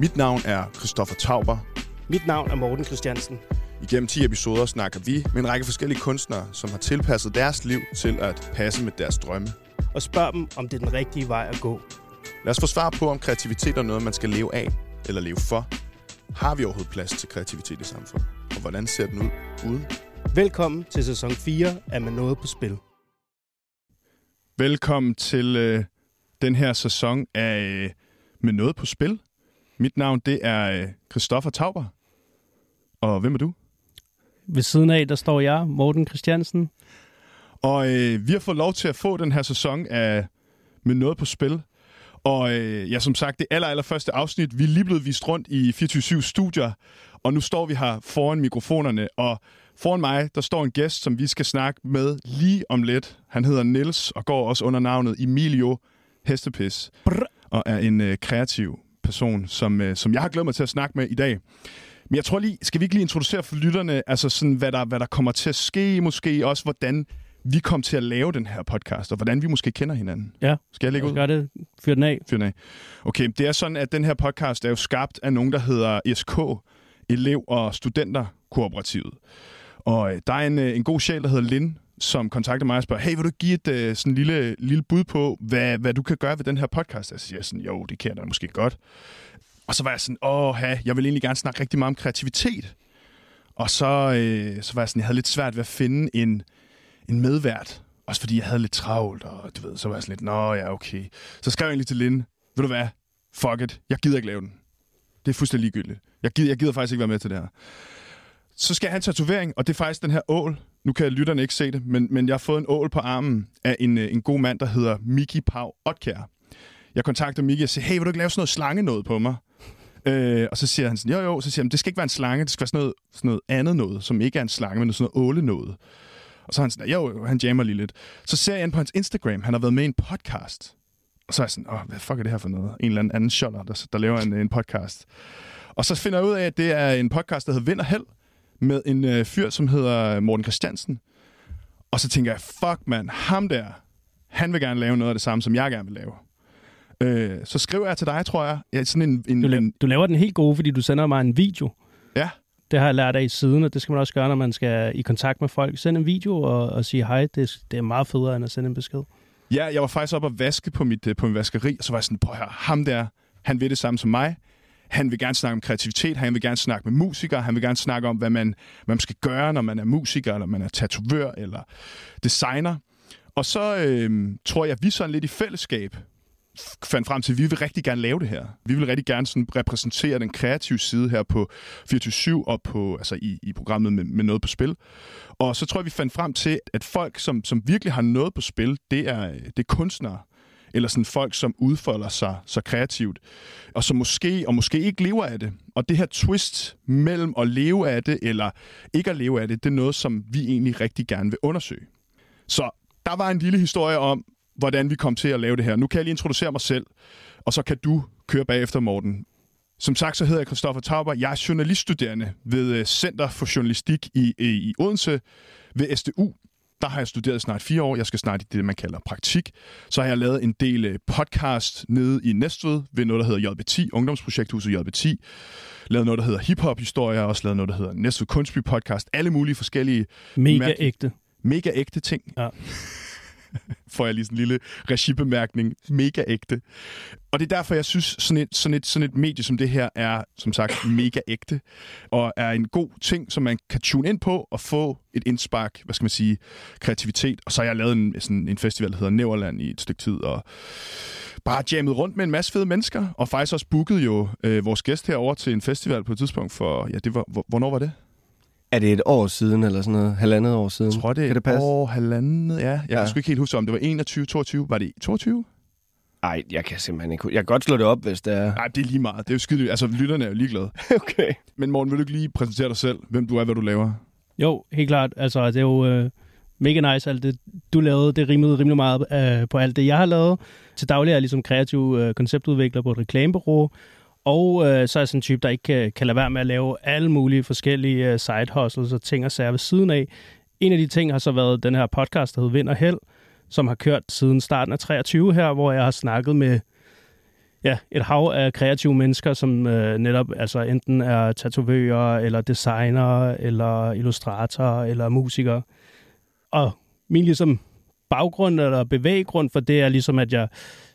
Mit navn er Christoffer Tauber. Mit navn er Morten Christiansen. Igennem 10 episoder snakker vi med en række forskellige kunstnere, som har tilpasset deres liv til at passe med deres drømme. Og spørg dem, om det er den rigtige vej at gå. Lad os få svar på, om kreativitet er noget, man skal leve af eller leve for. Har vi overhovedet plads til kreativitet i samfundet? Og hvordan ser den ud uden? Velkommen til sæson 4 af Med Noget på Spil. Velkommen til øh, den her sæson af øh, Med Noget på Spil. Mit navn det er øh, Christoffer Tauber. Og hvem er du? Ved siden af, der står jeg, Morten Christiansen. Og øh, vi har fået lov til at få den her sæson af Med Noget på Spil. Og øh, ja, som sagt, det aller, aller første afsnit, vi er lige blevet vist rundt i 24-7 studier, og nu står vi her foran mikrofonerne, og foran mig, der står en gæst, som vi skal snakke med lige om lidt. Han hedder Nils og går også under navnet Emilio Hestepis, Brr. og er en øh, kreativ person, som, øh, som jeg har glædet mig til at snakke med i dag. Men jeg tror lige, skal vi ikke lige introducere for lytterne, altså sådan, hvad der, hvad der kommer til at ske, måske også hvordan vi kom til at lave den her podcast, og hvordan vi måske kender hinanden. Ja, Skal jeg lægge ud? gør det. Fyr den af. Fyr den af. Okay, det er sådan, at den her podcast er jo skabt af nogen, der hedder SK, Elev- og Studenterkooperativet. Og øh, der er en, øh, en god sjæl, der hedder Lin, som kontakter mig og spørger, hey, vil du give et øh, sådan lille, lille bud på, hvad, hvad du kan gøre ved den her podcast? Jeg siger sådan, jo, det kan jeg da måske godt. Og så var jeg sådan, åh, jeg vil egentlig gerne snakke rigtig meget om kreativitet. Og så, øh, så var jeg sådan, jeg havde lidt svært ved at finde en, en medvært. Også fordi jeg havde lidt travlt, og du ved, så var jeg sådan lidt, nå ja, okay. Så skrev jeg egentlig til Linde, ved du hvad, fuck it, jeg gider ikke lave den. Det er fuldstændig ligegyldigt. Jeg gider, jeg gider faktisk ikke være med til det her. Så skal jeg have en tatovering, og det er faktisk den her ål. Nu kan lytterne ikke se det, men, men jeg har fået en ål på armen af en, øh, en god mand, der hedder Miki Pau Otkær. Jeg kontakter Miki og siger, hey, vil du ikke lave sådan noget slange noget på mig? Øh, og så siger han sådan, jo jo, så siger han, det skal ikke være en slange, det skal være sådan noget, sådan noget andet noget, som ikke er en slange, men sådan noget åle noget. Og så er han sådan, jo, han jammer lige lidt. Så ser jeg ind på hans Instagram, han har været med i en podcast. Og så er jeg sådan, åh, hvad fuck er det her for noget? En eller anden anden sjoller, der, der laver en, en podcast. Og så finder jeg ud af, at det er en podcast, der hedder Vind og Held, med en øh, fyr, som hedder Morten Christiansen. Og så tænker jeg, fuck mand, ham der, han vil gerne lave noget af det samme, som jeg gerne vil lave. Øh, så skriver jeg til dig, tror jeg. Ja, sådan en, en, Du, en, la- du laver den helt gode, fordi du sender mig en video. Ja. Det har jeg lært af i siden, og det skal man også gøre, når man skal i kontakt med folk. Send en video og, og sige hej. Det, det er meget federe, end at sende en besked. Ja, jeg var faktisk oppe og vaske på, mit, øh, på min vaskeri, og så var jeg sådan, prøv at høre, ham der, han vil det samme som mig. Han vil gerne snakke om kreativitet, han vil gerne snakke med musikere, han vil gerne snakke om, hvad man, hvad man skal gøre, når man er musiker, eller man er tatovør, eller designer. Og så øh, tror jeg, at vi sådan lidt i fællesskab fandt frem til, at vi vil rigtig gerne lave det her. Vi vil rigtig gerne sådan repræsentere den kreative side her på 24-7 og på, altså i, i programmet med, med noget på spil. Og så tror jeg, vi fandt frem til, at folk, som, som virkelig har noget på spil, det er, det er kunstnere. Eller sådan folk, som udfolder sig så kreativt. Og som måske og måske ikke lever af det. Og det her twist mellem at leve af det, eller ikke at leve af det, det er noget, som vi egentlig rigtig gerne vil undersøge. Så der var en lille historie om, hvordan vi kom til at lave det her. Nu kan jeg lige introducere mig selv, og så kan du køre bagefter, Morten. Som sagt, så hedder jeg Christoffer Tauber. Jeg er journaliststuderende ved øh, Center for Journalistik i, i, i Odense ved SDU. Der har jeg studeret snart fire år. Jeg skal snart i det, man kalder praktik. Så har jeg lavet en del øh, podcast nede i Næstved ved noget, der hedder JB10, Ungdomsprojekthuset JB10. Lavet noget, der hedder hiphop-historier. Også lavet noget, der hedder Næstved Kunstby Podcast. Alle mulige forskellige Mega Mærkeligt. ægte. mega ægte ting. Ja. Får jeg lige sådan en lille regibemærkning. Mega ægte. Og det er derfor, jeg synes, sådan et, sådan, et, sådan et medie som det her er, som sagt, mega ægte. Og er en god ting, som man kan tune ind på og få et indspark, hvad skal man sige, kreativitet. Og så har jeg lavet en, sådan en festival, der hedder Neverland i et stykke tid, og bare jammet rundt med en masse fede mennesker, og faktisk også booket jo øh, vores gæst herover til en festival på et tidspunkt for, ja, det var, hvornår var det? Er det et år siden, eller sådan noget? Halvandet år siden? Jeg tror, det er kan det et passe? år, halvandet, ja. Jeg ja. Ja. kan sgu ikke helt huske, om det var 21, 22. Var det 22? Nej, jeg kan simpelthen ikke... Jeg kan godt slå det op, hvis det er... Nej, det er lige meget. Det er jo skide... Altså, lytterne er jo ligeglade. okay. Men Morten, vil du ikke lige præsentere dig selv? Hvem du er, hvad du laver? Jo, helt klart. Altså, det er jo øh, mega nice, alt det, du lavede. Det rimede rimelig meget øh, på alt det, jeg har lavet. Til daglig er jeg ligesom kreativ øh, konceptudvikler på et reklamebureau. Og øh, så er jeg sådan en type, der ikke kan, kan lade være med at lave alle mulige forskellige øh, side hustles og ting og sager ved siden af. En af de ting har så været den her podcast, der hedder Vind og Held, som har kørt siden starten af 23 her, hvor jeg har snakket med ja, et hav af kreative mennesker, som øh, netop altså enten er tatovører, eller designer, eller illustratorer, eller musikere. Og min ligesom baggrund eller bevæggrund for det er ligesom, at jeg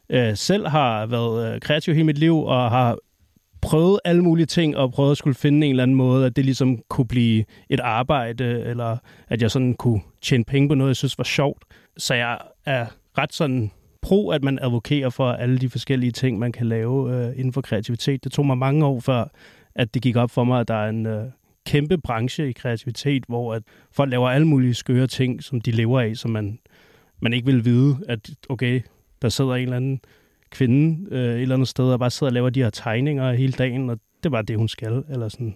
øh, selv har været øh, kreativ hele mit liv, og har prøvet alle mulige ting, og prøvet at skulle finde en eller anden måde, at det ligesom kunne blive et arbejde, eller at jeg sådan kunne tjene penge på noget, jeg synes var sjovt. Så jeg er ret sådan pro, at man advokerer for alle de forskellige ting, man kan lave øh, inden for kreativitet. Det tog mig mange år før, at det gik op for mig, at der er en øh, kæmpe branche i kreativitet, hvor at folk laver alle mulige skøre ting, som de lever af, som man, man ikke vil vide, at okay, der sidder en eller anden kvinde øh, et eller andet sted og bare sidder og laver de her tegninger hele dagen, og det var det, hun skal. Eller sådan.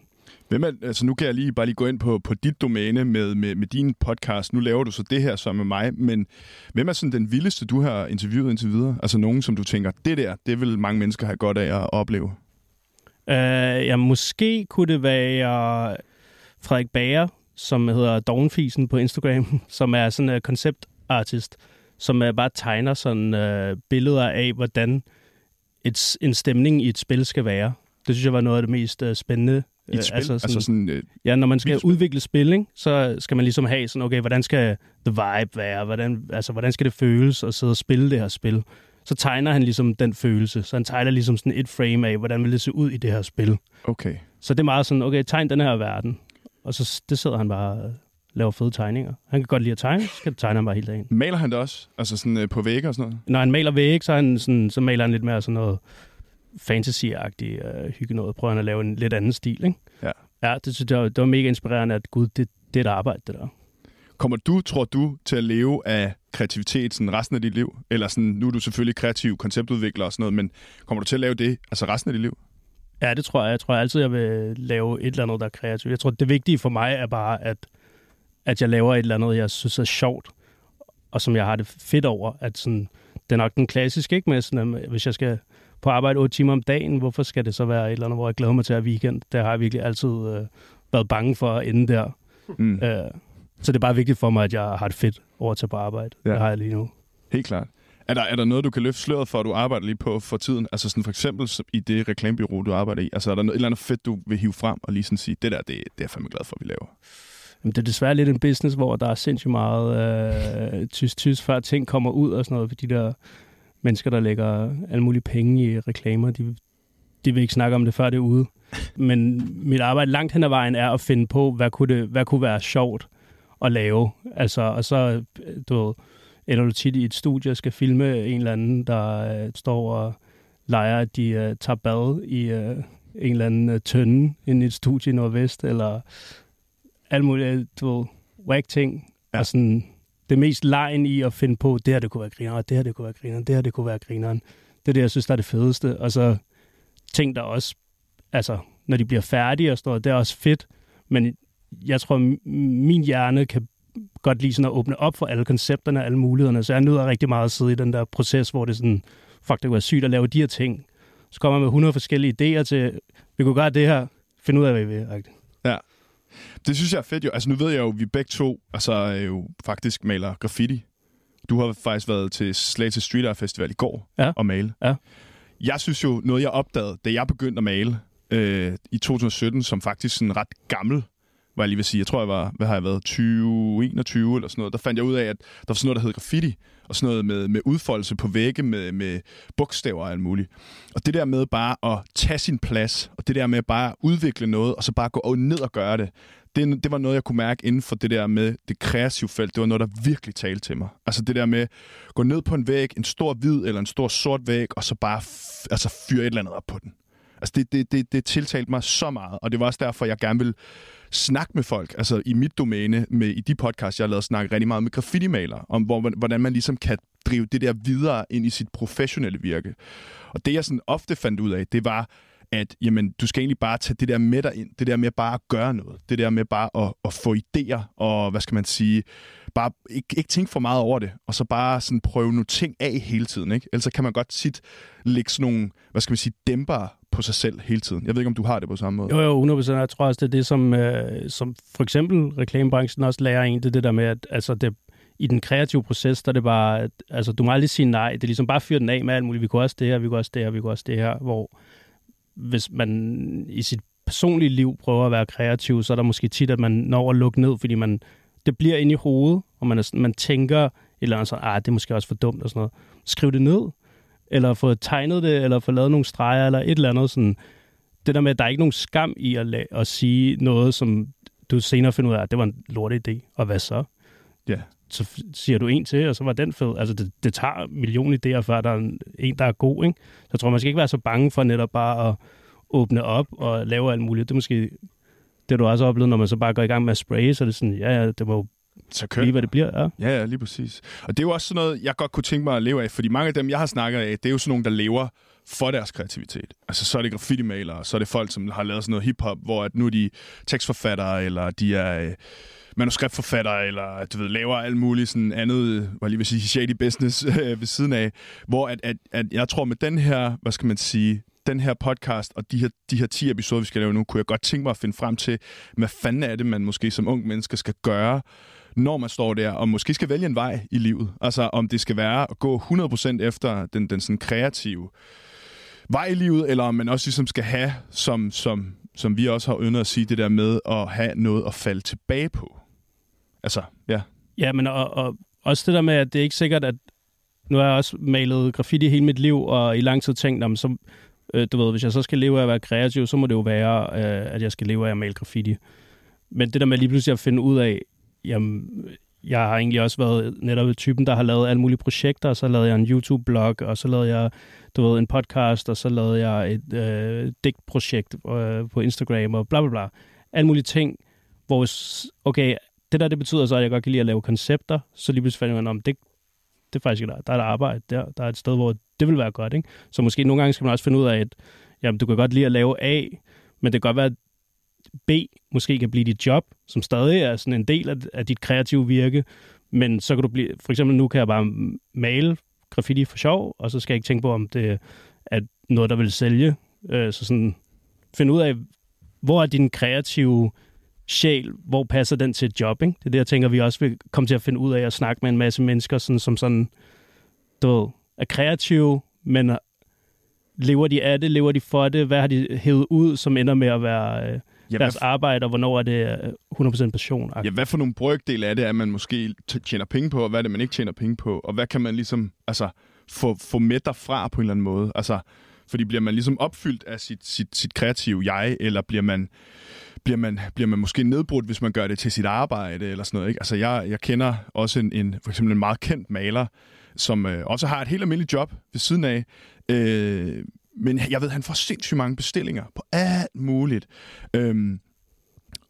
Hvem er, altså nu kan jeg lige bare lige gå ind på, på dit domæne med, med, med din podcast. Nu laver du så det her sammen med mig, men hvem er sådan den vildeste, du har interviewet indtil videre? Altså nogen, som du tænker, det der, det vil mange mennesker have godt af at opleve. Uh, ja, måske kunne det være Frederik Bager, som hedder Dawnfisen på Instagram, som er sådan en konceptartist, som er bare tegner sådan uh, billeder af, hvordan et, en stemning i et spil skal være. Det synes jeg var noget af det mest uh, spændende i et spil? Altså sådan, altså sådan, øh, ja, når man skal udvikle spil, ikke, så skal man ligesom have sådan, okay, hvordan skal the vibe være? Hvordan, altså, hvordan skal det føles at sidde og spille det her spil? Så tegner han ligesom den følelse. Så han tegner ligesom sådan et frame af, hvordan vil det se ud i det her spil. Okay. Så det er meget sådan, okay, tegn den her verden. Og så det sidder han bare laver fede tegninger. Han kan godt lide at tegne, så skal tegne han bare hele dagen. Maler han det også? Altså sådan øh, på vægge og sådan noget? Når han maler vægge, så, han sådan, så maler han lidt mere sådan noget fantasy-agtig uh, hygge noget. Prøver han at lave en lidt anden stil, ikke? Ja. Ja, det synes jeg, det var mega inspirerende, at gud, det, det er et arbejde, det der. Kommer du, tror du, til at leve af kreativitet sådan resten af dit liv? Eller sådan, nu er du selvfølgelig kreativ konceptudvikler og sådan noget, men kommer du til at lave det altså resten af dit liv? Ja, det tror jeg. Jeg tror jeg altid, jeg vil lave et eller andet, der er kreativt. Jeg tror, det vigtige for mig er bare, at, at jeg laver et eller andet, jeg synes er sjovt, og som jeg har det fedt over. At sådan, det er nok den klassiske, ikke? Med sådan, at hvis jeg skal på arbejde 8 timer om dagen, hvorfor skal det så være et eller andet, hvor jeg glæder mig til at weekend? Det har jeg virkelig altid øh, været bange for at ende der. Mm. Øh, så det er bare vigtigt for mig, at jeg har det fedt over at tage på arbejde. Ja. Det har jeg lige nu. Helt klart. Er der, er der noget, du kan løfte sløret for, at du arbejder lige på for tiden? Altså sådan for eksempel i det reklamebyrå, du arbejder i. Altså er der noget, et eller andet fedt, du vil hive frem og lige sådan sige, det der, det, det er jeg fandme glad for, at vi laver? Jamen, det er desværre lidt en business, hvor der er sindssygt meget øh, tysk-tysk, før ting kommer ud og sådan noget. For de der mennesker, der lægger alle mulige penge i reklamer, de, de vil ikke snakke om det, før det er ude. Men mit arbejde langt hen ad vejen er at finde på, hvad kunne, det, hvad kunne være sjovt at lave. Altså, og så, du ved, eller du tit i et studie skal filme en eller anden, der øh, står og leger, at de øh, tager bad i øh, en eller anden øh, tønde inde i et studie i Nordvest, eller alt muligt, du ved, whack ting. Ja. Og sådan, det mest lejen i at finde på, det her det kunne være grineren, det her det kunne være grineren, det her det kunne være grineren. Det er det, jeg synes, der er det fedeste. Og så ting, der også, altså, når de bliver færdige og noget, det er også fedt. Men jeg tror, min hjerne kan godt lide sådan at åbne op for alle koncepterne og alle mulighederne. Så jeg nyder rigtig meget at sidde i den der proces, hvor det er sådan, fuck, det kunne være sygt at lave de her ting. Så kommer man med 100 forskellige idéer til, vi kunne gøre det her, finde ud af, hvad vi vil. Det synes jeg er fedt jo. Altså nu ved jeg jo, at vi begge to altså, jo faktisk maler graffiti. Du har faktisk været til Slagelse Street Art Festival i går ja. og male. Ja. Jeg synes jo, noget jeg opdagede, da jeg begyndte at male øh, i 2017, som faktisk sådan ret gammel, hvad jeg lige vil sige. Jeg tror, jeg var, hvad har jeg været, 20, 21 eller sådan noget. Der fandt jeg ud af, at der var sådan noget, der hed graffiti, og sådan noget med, med udfoldelse på vægge, med, med bogstaver og alt muligt. Og det der med bare at tage sin plads, og det der med bare at udvikle noget, og så bare gå ned og gøre det, det, det var noget, jeg kunne mærke inden for det der med det kreative felt. Det var noget, der virkelig talte til mig. Altså det der med at gå ned på en væg, en stor hvid eller en stor sort væg, og så bare altså, fyre et eller andet op på den. Altså det, det, det, det tiltalte mig så meget, og det var også derfor, jeg gerne vil snakke med folk, altså i mit domæne, med, i de podcasts, jeg har lavet, snakke rigtig meget med graffiti-malere, om hvor, hvordan man ligesom kan drive det der videre ind i sit professionelle virke. Og det, jeg sådan ofte fandt ud af, det var, at jamen, du skal egentlig bare tage det der med dig ind, det der med bare at gøre noget, det der med bare at, at få idéer, og hvad skal man sige, bare ikke, ikke tænke for meget over det, og så bare sådan prøve nogle ting af hele tiden, ikke? Ellers kan man godt sit lægge sådan nogle, hvad skal man sige, dæmper på sig selv hele tiden. Jeg ved ikke, om du har det på samme måde. Jo, jo, 100%. Jeg tror også, det er det, som, øh, som for eksempel reklamebranchen også lærer en, det er det der med, at altså, det, i den kreative proces, der er det bare, at, altså du må aldrig sige nej. Det er ligesom bare fyre den af med alt muligt. Vi kunne også det her, vi kunne også det her, vi kunne også det her. Hvor hvis man i sit personlige liv prøver at være kreativ, så er der måske tit, at man når at lukke ned, fordi man, det bliver ind i hovedet, og man, er, man tænker et eller andet sådan, ah, det er måske også for dumt og sådan noget. Skriv det ned, eller få tegnet det, eller få lavet nogle streger, eller et eller andet sådan. Det der med, at der er ikke nogen skam i at, la- at sige noget, som du senere finder ud af, at det var en lort idé, og hvad så? Ja. Så f- siger du en til, og så var den fed. Altså, det, det tager en million idéer, før der er en, en, der er god, ikke? Så jeg tror, man skal ikke være så bange for netop bare at åbne op og lave alt muligt. Det er måske det, du også har oplevet, når man så bare går i gang med at spraye, så er det sådan, ja, ja, det må jo Så blive, hvad det bliver. Ja. Ja, ja, lige præcis. Og det er jo også sådan noget, jeg godt kunne tænke mig at leve af, fordi mange af dem, jeg har snakket af, det er jo sådan nogle, der lever for deres kreativitet. Altså, så er det graffiti-malere, så er det folk, som har lavet sådan noget hip-hop, hvor at nu er de tekstforfattere, eller de er øh, manuskriptforfattere, eller du ved, laver alt muligt sådan andet, hvad lige vil sige, shady business øh, ved siden af, hvor at, at, at jeg tror med den her, hvad skal man sige, den her podcast og de her, de her 10 episoder, vi skal lave nu, kunne jeg godt tænke mig at finde frem til, hvad fanden er det, man måske som ung menneske skal gøre, når man står der, og måske skal vælge en vej i livet. Altså om det skal være at gå 100% efter den, den sådan kreative vej i livet, eller om man også ligesom skal have, som, som, som vi også har yndet at sige, det der med at have noget at falde tilbage på. Altså, ja. Ja, men og, og også det der med, at det er ikke sikkert, at nu har jeg også malet graffiti hele mit liv, og i lang tid tænkt, om så, øh, du ved, hvis jeg så skal leve af at være kreativ, så må det jo være, øh, at jeg skal leve af at male graffiti. Men det der med lige pludselig at finde ud af, jamen, jeg har egentlig også været netop typen, der har lavet alle mulige projekter, og så lavede jeg en YouTube-blog, og så lavede jeg, du ved, en podcast, og så lavede jeg et øh, digtprojekt øh, på Instagram, og bla bla bla. Alle mulige ting, hvor, okay, det der, det betyder så, at jeg godt kan lide at lave koncepter, så lige pludselig fandt jeg om det, det er faktisk ikke der. Der er et arbejde der. Der er et sted, hvor det vil være godt, ikke? Så måske nogle gange skal man også finde ud af, at jamen, du kan godt lide at lave A, men det kan godt være, at B måske kan blive dit job, som stadig er sådan en del af, af dit kreative virke, men så kan du blive, for eksempel nu kan jeg bare male graffiti for sjov, og så skal jeg ikke tænke på, om det er noget, der vil sælge. Øh, så sådan, finde ud af, hvor er din kreative sjæl, hvor passer den til et job, ikke? Det er det, jeg tænker, vi også vil komme til at finde ud af at snakke med en masse mennesker, sådan, som sådan, du ved, er kreative, men lever de af det, lever de for det, hvad har de hævet ud, som ender med at være øh, Ja, deres arbejde, og hvornår er det øh, 100% passion? ja, hvad for nogle brøkdele af det, er man måske tjener penge på, og hvad er det, man ikke tjener penge på, og hvad kan man ligesom altså, få, få med derfra på en eller anden måde? Altså, fordi bliver man ligesom opfyldt af sit, sit, sit kreative jeg, eller bliver man, bliver, man, bliver man måske nedbrudt, hvis man gør det til sit arbejde, eller sådan noget, ikke? Altså, jeg, jeg kender også en, en, for eksempel en meget kendt maler, som øh, også har et helt almindeligt job ved siden af, øh, men jeg ved, han får sindssygt mange bestillinger på alt muligt. Øhm,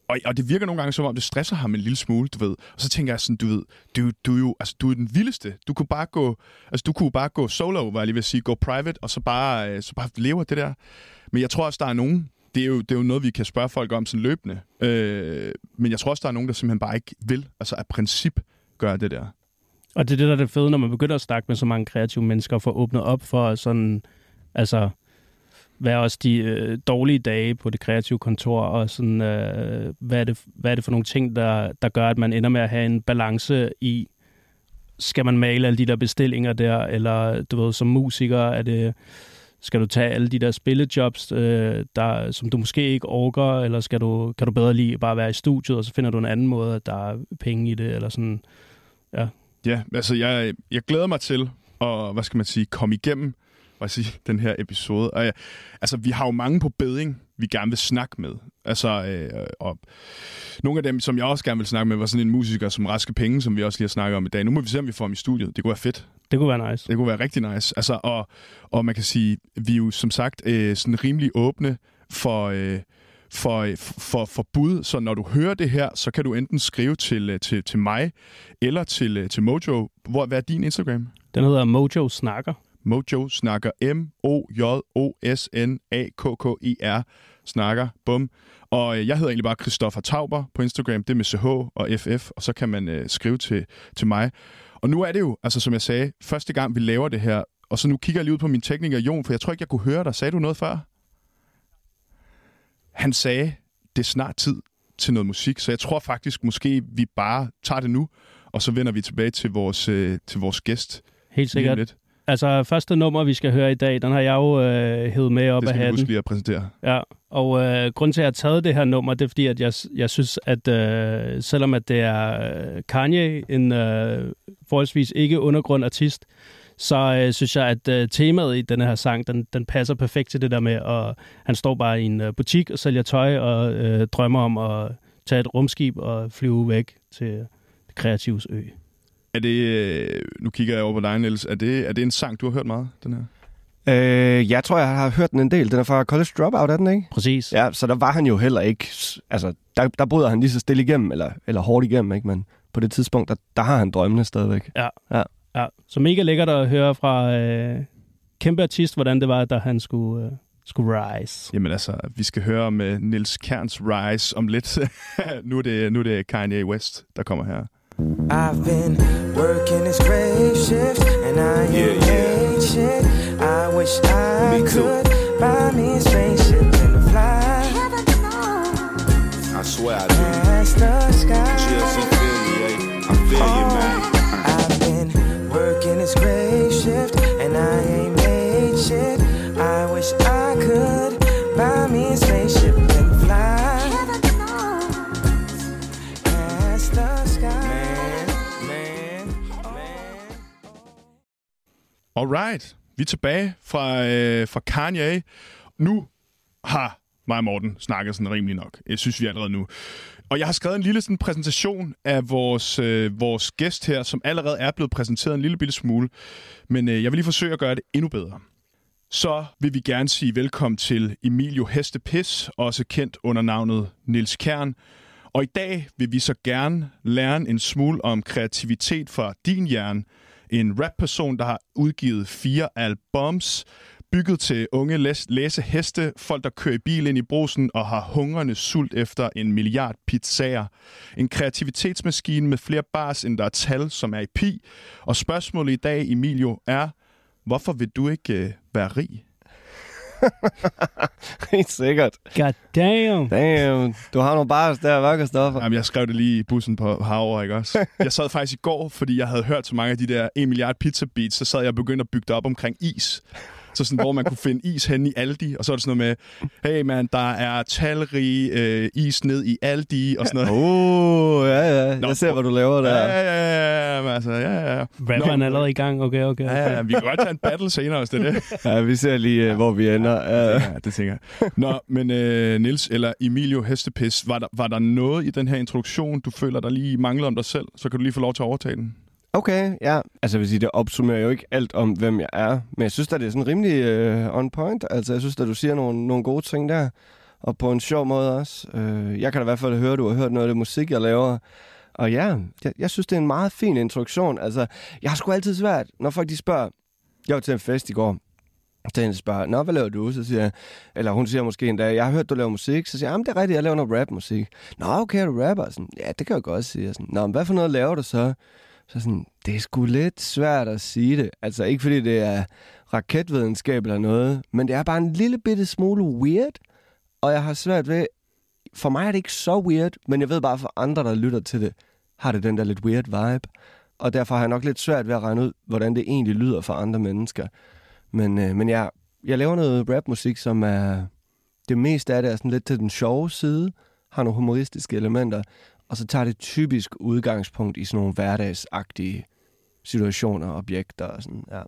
og, og det virker nogle gange som om, det stresser ham en lille smule, du ved. Og så tænker jeg sådan, du ved, du, du, er jo, altså, du er den vildeste. Du kunne bare gå, altså, du kunne bare gå solo, var jeg lige ved at sige, gå private, og så bare, øh, så bare leve af det der. Men jeg tror også, der er nogen, det er, jo, det er jo noget, vi kan spørge folk om sådan løbende. Øh, men jeg tror også, der er nogen, der simpelthen bare ikke vil, altså af princip, gøre det der. Og det er det, der er det fede, når man begynder at snakke med så mange kreative mennesker, for at åbne op for sådan, altså, hvad er også de øh, dårlige dage på det kreative kontor, og sådan, øh, hvad, er det, hvad er det for nogle ting, der, der gør, at man ender med at have en balance i, skal man male alle de der bestillinger der, eller du ved, som musiker, er det, skal du tage alle de der spillejobs, øh, der, som du måske ikke orker, eller skal du, kan du bedre lige bare være i studiet, og så finder du en anden måde, at der er penge i det, eller sådan, Ja, Ja, altså jeg, jeg glæder mig til at, hvad skal man sige, komme igennem hvad sige, den her episode. Og, ja, altså, vi har jo mange på beding, vi gerne vil snakke med. Altså, øh, og nogle af dem, som jeg også gerne vil snakke med, var sådan en musiker som Raske Penge, som vi også lige har snakket om i dag. Nu må vi se, om vi får ham i studiet. Det kunne være fedt. det kunne være nice. Det kunne være rigtig nice. Altså, og, og man kan sige, vi er jo som sagt øh, sådan rimelig åbne for, øh, for, for, for bud. Så når du hører det her, så kan du enten skrive til, øh, til, til mig eller til, øh, til Mojo. Hvor, hvad er din Instagram? Den hedder Mojo Snakker. Mojo snakker M-O-J-O-S-N-A-K-K-I-R snakker, bum. Og øh, jeg hedder egentlig bare Christoffer Tauber på Instagram, det er med CH og FF, og så kan man øh, skrive til, til mig. Og nu er det jo, altså som jeg sagde, første gang vi laver det her, og så nu kigger jeg lige ud på min tekniker Jon, for jeg tror ikke, jeg kunne høre dig. Sagde du noget før? Han sagde, det er snart tid til noget musik, så jeg tror faktisk måske, vi bare tager det nu, og så vender vi tilbage til vores, øh, til vores gæst. Helt sikkert. Lidt. Altså, første nummer, vi skal høre i dag, den har jeg jo øh, hævet med op Det af skal vi hatten. huske lige at præsentere. Ja, og øh, grunden til, at jeg har taget det her nummer, det er fordi, at jeg, jeg synes, at øh, selvom at det er øh, Kanye, en øh, forholdsvis ikke undergrund artist, så øh, synes jeg, at øh, temaet i den her sang, den, den passer perfekt til det der med, at han står bare i en øh, butik og sælger tøj og øh, drømmer om at tage et rumskib og flyve væk til det kreatives ø. Er det, øh, nu kigger jeg over på dig, Niels. Er det, er det en sang, du har hørt meget, den her? Øh, jeg tror, jeg har hørt den en del. Den er fra College Dropout, er den ikke? Præcis. Ja, så der var han jo heller ikke... Altså, der, der bryder han lige så stille igennem, eller, eller hårdt igennem, ikke? Men på det tidspunkt, der, der har han drømmene stadigvæk. Ja, så mega lækkert at høre fra øh, kæmpe artist, hvordan det var, da han skulle, øh, skulle rise. Jamen altså, vi skal høre om uh, Niels Kerns Rise om lidt. nu, er det, nu er det Kanye West, der kommer her. I've been working this grave shift and I ain't Yeah, yeah. made shit. I wish I Me too. buy me a spaceship and fly I swear I do. past the sky. GLC feel you, yeah. I feel you, oh, man. I've been working this shift and I ain't made Alright, vi er tilbage fra, øh, fra Kanye. Nu har mig og Morten snakket sådan rimelig nok. Jeg synes vi allerede nu. Og jeg har skrevet en lille sådan, præsentation af vores, øh, vores gæst her, som allerede er blevet præsenteret en lille bitte smule. Men øh, jeg vil lige forsøge at gøre det endnu bedre. Så vil vi gerne sige velkommen til Emilio Hestepis, også kendt under navnet Nils Kern. Og i dag vil vi så gerne lære en smule om kreativitet fra din hjerne. En rapperson, der har udgivet fire albums, bygget til unge læs- læseheste, folk, der kører i bil ind i brusen og har hungrende sult efter en milliard pizzaer. En kreativitetsmaskine med flere bars, end der er tal, som er i pi. Og spørgsmålet i dag, Emilio, er, hvorfor vil du ikke øh, være rig? Helt sikkert. God damn! Damn, du har nogle bars der, hvad, Christoffer? Jamen, jeg skrev det lige i bussen på Havre, ikke også? Jeg sad faktisk i går, fordi jeg havde hørt så mange af de der 1 milliard pizza beats, så sad jeg og begyndte at bygge det op omkring is. Så sådan, hvor man kunne finde is hen i Aldi, og så er det sådan noget med, hey man, der er talrige øh, is ned i Aldi, og sådan noget. Åh, oh, ja, ja. Nå, Jeg ser, hvad du laver der. Ja, ja, ja, ja, altså, ja, ja. Rapperen er allerede i gang. Okay, okay, okay. Ja, ja, vi kan godt tage en battle senere, hvis det er det. Ja, vi ser lige, øh, hvor vi ender. Ja. Ja, det tænker jeg. Nå, men øh, Nils eller Emilio Hestepis, var der, var der noget i den her introduktion, du føler, der lige mangler om dig selv? Så kan du lige få lov til at overtage den. Okay, ja. Altså, jeg vil sige, det opsummerer jo ikke alt om, hvem jeg er. Men jeg synes at det er sådan rimelig øh, on point. Altså, jeg synes at du siger nogle, nogle gode ting der. Og på en sjov måde også. Øh, jeg kan da i hvert fald høre, at du har hørt noget af det musik, jeg laver. Og ja, jeg, jeg synes, det er en meget fin introduktion. Altså, jeg har sgu altid svært, når folk de spørger... Jeg var til en fest i går. Så hende spørger, Nå, hvad laver du? Så siger jeg, eller hun siger måske en dag, jeg har hørt, du laver musik. Så siger jeg, det er rigtigt, jeg laver noget rapmusik. Nå, okay, er du rapper? Sådan, ja, det kan jeg godt sige. Sådan, Nå, men hvad for noget laver du så? Så sådan, det er sgu lidt svært at sige det. Altså ikke fordi det er raketvidenskab eller noget, men det er bare en lille bitte smule weird. Og jeg har svært ved, for mig er det ikke så weird, men jeg ved bare for andre, der lytter til det, har det den der lidt weird vibe. Og derfor har jeg nok lidt svært ved at regne ud, hvordan det egentlig lyder for andre mennesker. Men, øh, men jeg, jeg laver noget rapmusik, som er... Det meste af det er sådan lidt til den sjove side, har nogle humoristiske elementer, og så tager det typisk udgangspunkt i sådan nogle hverdagsagtige situationer, objekter og sådan, ja.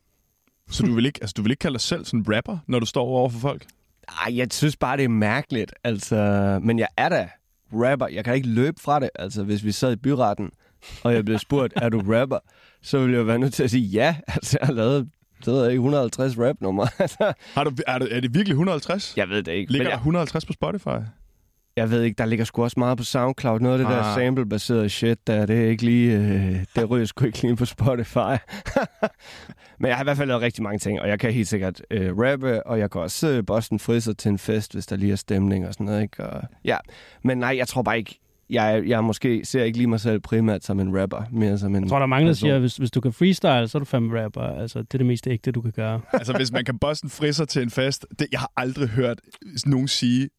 Så du vil ikke, altså, du vil ikke kalde dig selv sådan en rapper, når du står over for folk? Ej, jeg synes bare, det er mærkeligt, altså, men jeg er da rapper. Jeg kan ikke løbe fra det, altså, hvis vi sad i byretten, og jeg blev spurgt, er du rapper? Så ville jeg være nødt til at sige ja, altså, jeg har lavet det ved jeg ikke, 150 rap-numre. Altså, Har du, er, det, er det virkelig 150? jeg ved det ikke. Ligger men der jeg, 150 på Spotify? Jeg ved ikke, der ligger sgu også meget på SoundCloud. Noget af det der Ah. sample-baserede shit, der, det er ikke lige, øh, det ryger sgu ikke lige på Spotify. Men jeg har i hvert fald lavet rigtig mange ting, og jeg kan helt sikkert øh, rappe, og jeg kan også øh, Boston frisser til en fest, hvis der lige er stemning og sådan noget. Ikke? Og, ja. Men nej, jeg tror bare ikke, jeg, jeg måske ser ikke lige mig selv primært som en rapper, mere som en Jeg tror, der er mange, der person. siger, at hvis, hvis du kan freestyle, så er du fandme rapper. Altså, det er det mest ægte, du kan gøre. altså, hvis man kan bosse en frisser til en fest, det, jeg har aldrig hørt nogen sige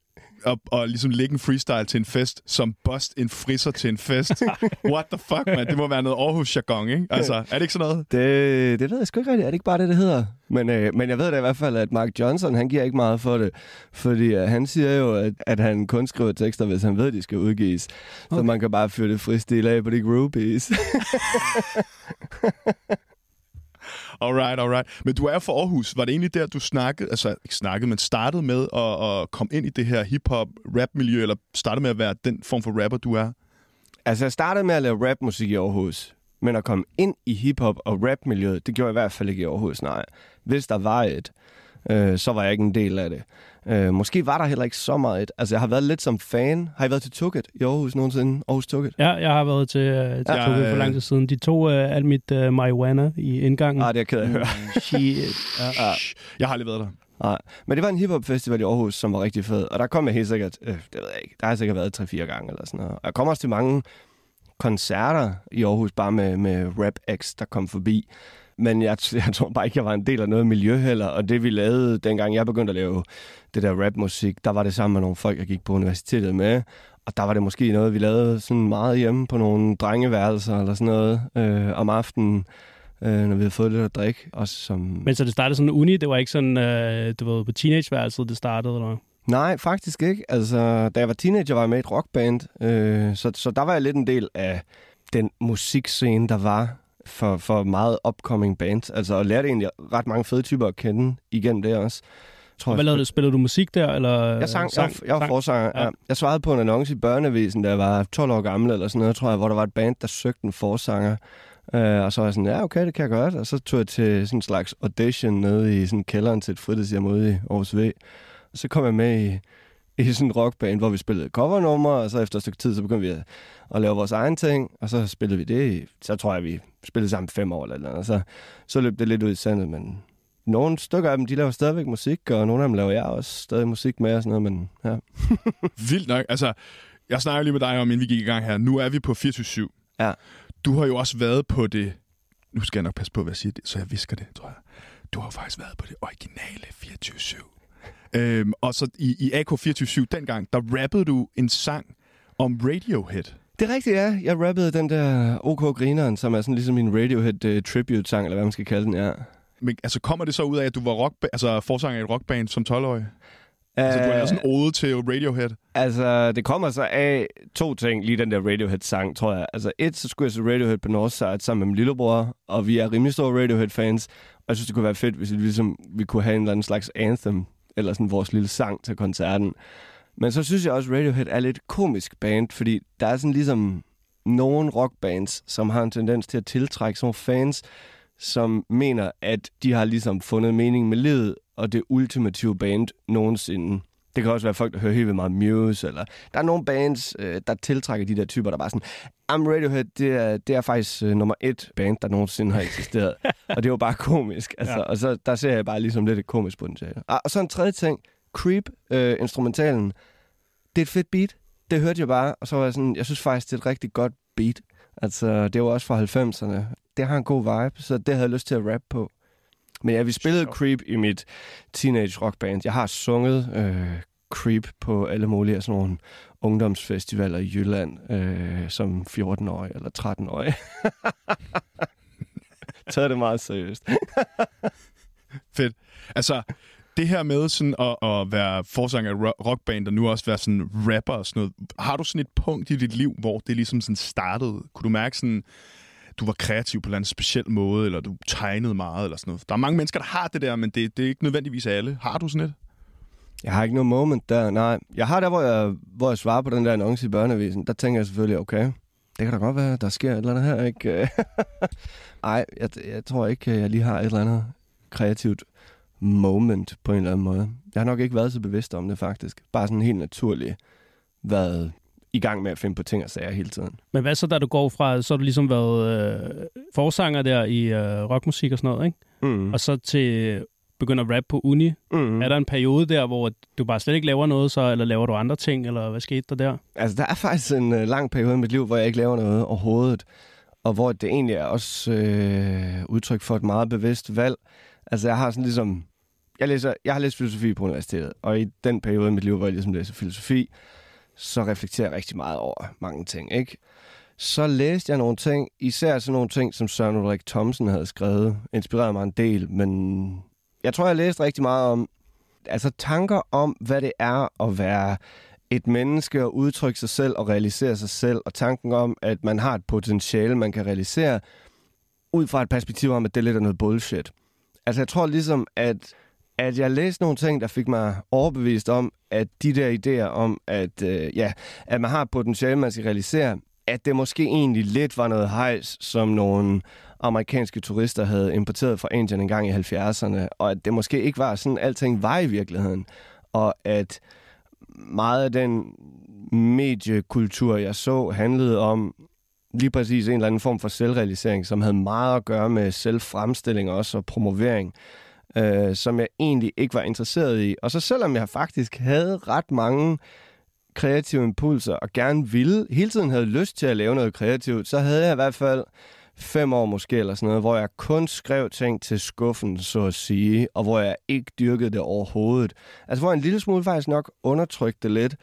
og, og ligesom lægge en freestyle til en fest, som bust en frisser til en fest. What the fuck, man? Det må være noget Aarhus-jargon, ikke? Altså, er det ikke sådan noget? Det, det ved jeg sgu ikke rigtigt. Er det ikke bare det, det hedder? Men, øh, men jeg ved da i hvert fald, at Mark Johnson, han giver ikke meget for det. Fordi øh, han siger jo, at, at han kun skriver tekster, hvis han ved, at de skal udgives. Okay. Så man kan bare fyre det fristil af på de groupies. Alright, alright. Men du er fra Aarhus. Var det egentlig der, du snakkede, altså ikke snakkede, men startede med at, at komme ind i det her hip-hop rap-miljø, eller startede med at være den form for rapper, du er? altså, jeg startede med at lave rapmusik i Aarhus. Men at komme ind i hiphop og rap-miljøet, det gjorde jeg i hvert fald ikke i Aarhus, nej. Hvis der var et, øh, så var jeg ikke en del af det. Øh, måske var der heller ikke så meget et. Altså, jeg har været lidt som fan. Har I været til Tukket i Aarhus nogensinde? Aarhus Tukket? Ja, jeg har været til, uh, til Ja, øh, for lang tid siden. De tog uh, alt mit uh, marijuana i indgangen. Ah, det er jeg ked af at høre. Shit. Ja. Ja. Jeg har aldrig været der. Nej, men det var en hiphop festival i Aarhus, som var rigtig fed. Og der kom jeg helt sikkert, øh, det ved jeg ikke, der har jeg sikkert været 3-4 gange eller sådan noget. Og jeg kom også til mange koncerter i Aarhus, bare med, med rap acts, der kom forbi. Men jeg, jeg tror bare ikke, jeg var en del af noget miljø heller. Og det vi lavede, dengang jeg begyndte at lave det der rapmusik, der var det sammen med nogle folk, jeg gik på universitetet med. Og der var det måske noget, vi lavede sådan meget hjemme på nogle drengeværelser eller sådan noget øh, om aftenen, øh, når vi havde fået lidt at drikke. Også som... Men så det startede sådan uni, det var ikke sådan, uh, du ved, på teenageværelset, det startede, eller? Nej, faktisk ikke. Altså, da jeg var teenager, var jeg med i et rockband, øh, så, så der var jeg lidt en del af den musikscene, der var for, for meget upcoming bands. Altså, og lærte egentlig ret mange fede typer at kende igennem det også. Tror Hvad lavede du? Spillede du musik der, eller? Jeg sang, sang, jeg, jeg var forsanger. Ja. Ja. Jeg svarede på en annonce i børnevisen, da jeg var 12 år gammel eller sådan noget, tror jeg, hvor der var et band, der søgte en forsanger. Uh, og så var jeg sådan, ja, okay, det kan jeg godt. Og så tog jeg til sådan en slags audition nede i sådan kælderen til et fritidshjem ude i Aarhus V. Og så kom jeg med i, i sådan en rockband, hvor vi spillede covernumre, og så efter et stykke tid, så begyndte vi at, at lave vores egen ting, og så spillede vi det så tror jeg, vi spillede sammen fem år eller noget, og så, så løb det lidt ud i sandet, men nogle stykker af dem, de laver stadigvæk musik, og nogle af dem laver jeg også stadig musik med og sådan noget, men ja. Vildt nok. Altså, jeg snakker lige med dig om, inden vi gik i gang her. Nu er vi på 24-7. Ja. Du har jo også været på det... Nu skal jeg nok passe på, hvad jeg siger, så jeg visker det, tror jeg. Du har jo faktisk været på det originale 24-7. Øhm, og så i, i AK 24-7 dengang, der rappede du en sang om Radiohead. Det er rigtigt, ja. Jeg rappede den der OK Grineren, som er sådan ligesom min Radiohead uh, tribute-sang, eller hvad man skal kalde den, ja. Men altså, kommer det så ud af, at du var rock, altså, forsanger i et rockband som 12-årig? Altså, du har lavet sådan en ode til Radiohead. Altså, det kommer så af to ting, lige den der Radiohead-sang, tror jeg. Altså, et, så skulle jeg se Radiohead på Northside sammen med min lillebror, og vi er rimelig store Radiohead-fans. Og jeg synes, det kunne være fedt, hvis vi, ligesom, vi kunne have en eller anden slags anthem, eller sådan vores lille sang til koncerten. Men så synes jeg også, Radiohead er lidt komisk band, fordi der er sådan ligesom nogle rockbands, som har en tendens til at tiltrække sådan fans, som mener, at de har ligesom fundet mening med livet, og det ultimative band nogensinde. Det kan også være folk, der hører helt vildt meget Muse, eller der er nogle bands, øh, der tiltrækker de der typer, der bare sådan, I'm Radiohead, det er, det er faktisk øh, nummer et band, der nogensinde har eksisteret. og det er jo bare komisk. Altså, Ja. Og så der ser jeg bare ligesom lidt et komisk potentiale. Ah, og så en tredje ting, Creep, øh, instrumentalen, det er et fedt beat. Det hørte jeg bare, og så var jeg sådan, jeg synes faktisk, det er et rigtig godt beat. Altså, det var også fra 90'erne. Det har en god vibe, så det havde jeg lyst til at rappe på. Men ja, vi spillede Sjovt. Creep i mit teenage rockband. Jeg har sunget øh, Creep på alle mulige sådan nogle ungdomsfestivaler i Jylland øh, som 14-årig eller 13-årig. Taget det meget seriøst. Fedt. Altså, det her med sådan at, at være forsanger af rockband, og nu også være sådan rapper og sådan noget. Har du sådan et punkt i dit liv, hvor det ligesom sådan startede? Kunne du mærke sådan, du var kreativ på en eller anden speciel måde, eller du tegnede meget, eller sådan noget? Der er mange mennesker, der har det der, men det, det er ikke nødvendigvis alle. Har du sådan et? Jeg har ikke noget moment der, nej. Jeg har der, hvor jeg, hvor jeg svarer på den der annonce i børnevisen. Der tænker jeg selvfølgelig, okay, det kan da godt være, der sker et eller andet her, ikke? Ej, jeg, jeg tror ikke, jeg lige har et eller andet kreativt moment på en eller anden måde. Jeg har nok ikke været så bevidst om det, faktisk. Bare sådan helt naturligt været i gang med at finde på ting og sager hele tiden. Men hvad så, da du går fra, så har du ligesom været øh, forsanger der i øh, rockmusik og sådan noget, ikke? Mm. Og så til begynder at rappe på uni. Mm. Er der en periode der, hvor du bare slet ikke laver noget så, eller laver du andre ting, eller hvad skete der der? Altså, der er faktisk en øh, lang periode i mit liv, hvor jeg ikke laver noget overhovedet. Og hvor det egentlig er også øh, udtryk for et meget bevidst valg. Altså, jeg har sådan ligesom jeg, læser, jeg har læst filosofi på universitetet, og i den periode i mit liv, hvor jeg ligesom læser filosofi, så reflekterer jeg rigtig meget over mange ting, ikke? Så læste jeg nogle ting, især sådan nogle ting, som Søren Ulrik Thomsen havde skrevet, inspirerede mig en del, men jeg tror, jeg læste rigtig meget om, altså tanker om, hvad det er at være et menneske og udtrykke sig selv og realisere sig selv, og tanken om, at man har et potentiale, man kan realisere, ud fra et perspektiv om, at det er lidt af noget bullshit. Altså, jeg tror ligesom, at, at jeg læste nogle ting, der fik mig overbevist om, at de der idéer om, at, øh, ja, at man har potentiale, man skal realisere, at det måske egentlig lidt var noget hejs, som nogle amerikanske turister havde importeret fra Indien engang i 70'erne, og at det måske ikke var sådan, alting var i virkeligheden, og at meget af den mediekultur, jeg så, handlede om lige præcis en eller anden form for selvrealisering, som havde meget at gøre med selvfremstilling også og promovering, øh, Øh, som jeg egentlig ikke var interesseret i. Og så selvom jeg faktisk havde ret mange kreative impulser og gerne ville, hele tiden havde lyst til at lave noget kreativt, så havde jeg i hvert fald fem år måske eller sådan noget, hvor jeg kun skrev ting til skuffen, så at sige, og hvor jeg ikke dyrkede det overhovedet. Altså hvor jeg en lille smule faktisk nok undertrykte lidt,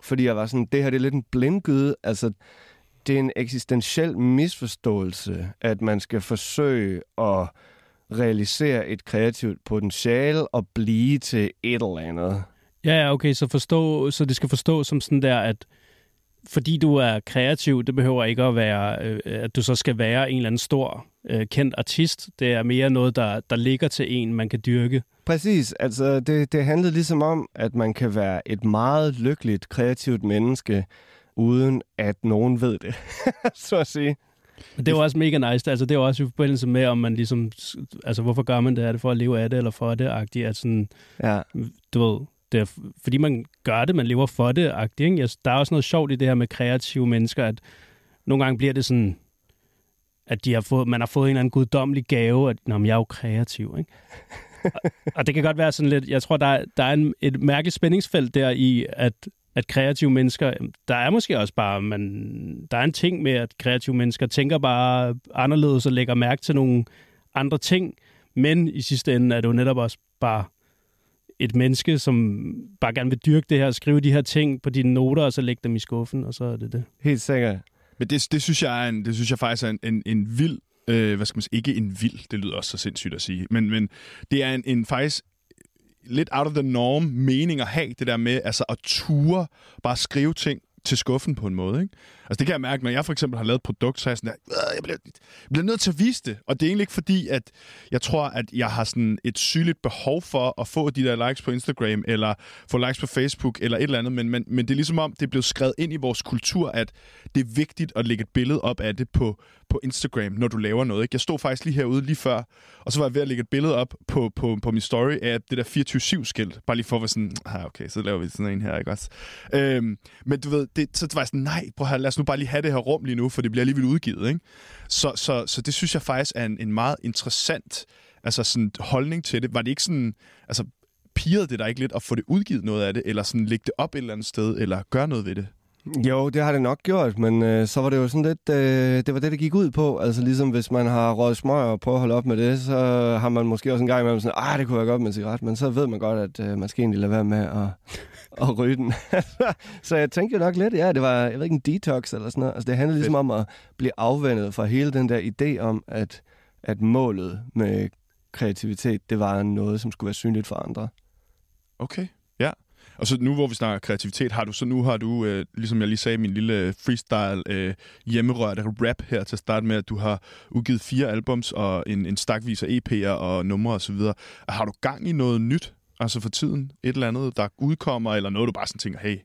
fordi jeg var sådan, det her det er lidt en blindgyde, altså det er en eksistentiel misforståelse, at man skal forsøge at realisere et kreativt potentiale og blive til et eller andet. Ja, ja, okay, så, forstå, så det skal forstå som sådan der, at fordi du er kreativ, det behøver ikke at være, øh, at du så skal være en eller anden stor, øh, kendt artist. Det er mere noget, der, der ligger til en, man kan dyrke. Præcis, altså det, det handlede ligesom om, at man kan være et meget lykkeligt, kreativt menneske, uden at nogen ved det, så at sige. Men det er jo også mega nice. Altså, det er jo også i forbindelse med, om man ligesom... Altså, hvorfor gør man det? Er det for at leve af det, eller for det? Agtigt, at sådan, Ja, du ved, det er, fordi man gør det, man lever for det. Agtigt, ikke? Jeg, der er også noget sjovt i det her med kreative mennesker, at nogle gange bliver det sådan, at de har fået, man har fået en eller anden guddommelig gave, at Nå, men jeg er jo kreativ. Ikke? og, og det kan godt være sådan lidt, jeg tror, der er, der er en, et mærkeligt spændingsfelt der i, at, at kreative mennesker, der er måske også bare, man, der er en ting med, at kreative mennesker tænker bare anderledes og lægger mærke til nogle andre ting, men i sidste ende er det jo netop også bare et menneske, som bare gerne vil dyrke det her, skrive de her ting på dine noter, og så lægge dem i skuffen, og så er det det. helt sikkert. Men det, det, synes jeg er en, det synes jeg faktisk er en, en, en vild, øh, hvad skal man sige, ikke en vild, det lyder også så sindssygt at sige, men, men det er en, en faktisk lidt out of the norm mening at have, det der med altså at ture, bare skrive ting til skuffen på en måde. Ikke? Altså det kan jeg mærke, når jeg for eksempel har lavet et produkt, så er jeg sådan der, øh, jeg bliver, jeg bliver nødt til at vise det. Og det er egentlig ikke fordi, at jeg tror, at jeg har sådan et sygeligt behov for at få de der likes på Instagram, eller få likes på Facebook, eller et eller andet, men, men, men det er ligesom om, det er blevet skrevet ind i vores kultur, at det er vigtigt at lægge et billede op af det på, på Instagram, når du laver noget. Ikke? Jeg stod faktisk lige herude lige før, og så var jeg ved at lægge et billede op på, på, på min story af det der 24-7-skilt, bare lige for at være sådan, ah, okay, så laver vi sådan en her, ikke også? Øhm, men du ved, det, så var jeg sådan, nej, prøv at lad os nu bare lige have det her rum lige nu, for det bliver alligevel udgivet, ikke? Så, så, så det synes jeg faktisk er en, en meget interessant altså sådan, holdning til det. Var det ikke sådan, altså pirrede det der ikke lidt at få det udgivet noget af det, eller sådan lægge det op et eller andet sted, eller gøre noget ved det? Jo, det har det nok gjort, men øh, så var det jo sådan lidt, øh, det var det, det gik ud på. Altså ligesom hvis man har røget smøger og prøver at holde op med det, så har man måske også en gang imellem sådan, ah, det kunne være godt med en cigaret, men så ved man godt, at øh, man skal egentlig lade være med at, at ryge den. så jeg tænkte jo nok lidt, ja, det var, jeg ved ikke, en detox eller sådan noget. Altså det handlede ligesom om at blive afvendet fra hele den der idé om, at, at målet med kreativitet, det var noget, som skulle være synligt for andre. Okay. Og så nu, hvor vi snakker kreativitet, har du så nu har du, øh, ligesom jeg lige sagde, min lille øh, freestyle øh, hjemmerørte rap her til at starte med, at du har udgivet fire albums og en, en stakvis af EP'er og numre og så videre. Har du gang i noget nyt, altså for tiden? Et eller andet, der udkommer, eller noget, du bare sådan tænker, hey,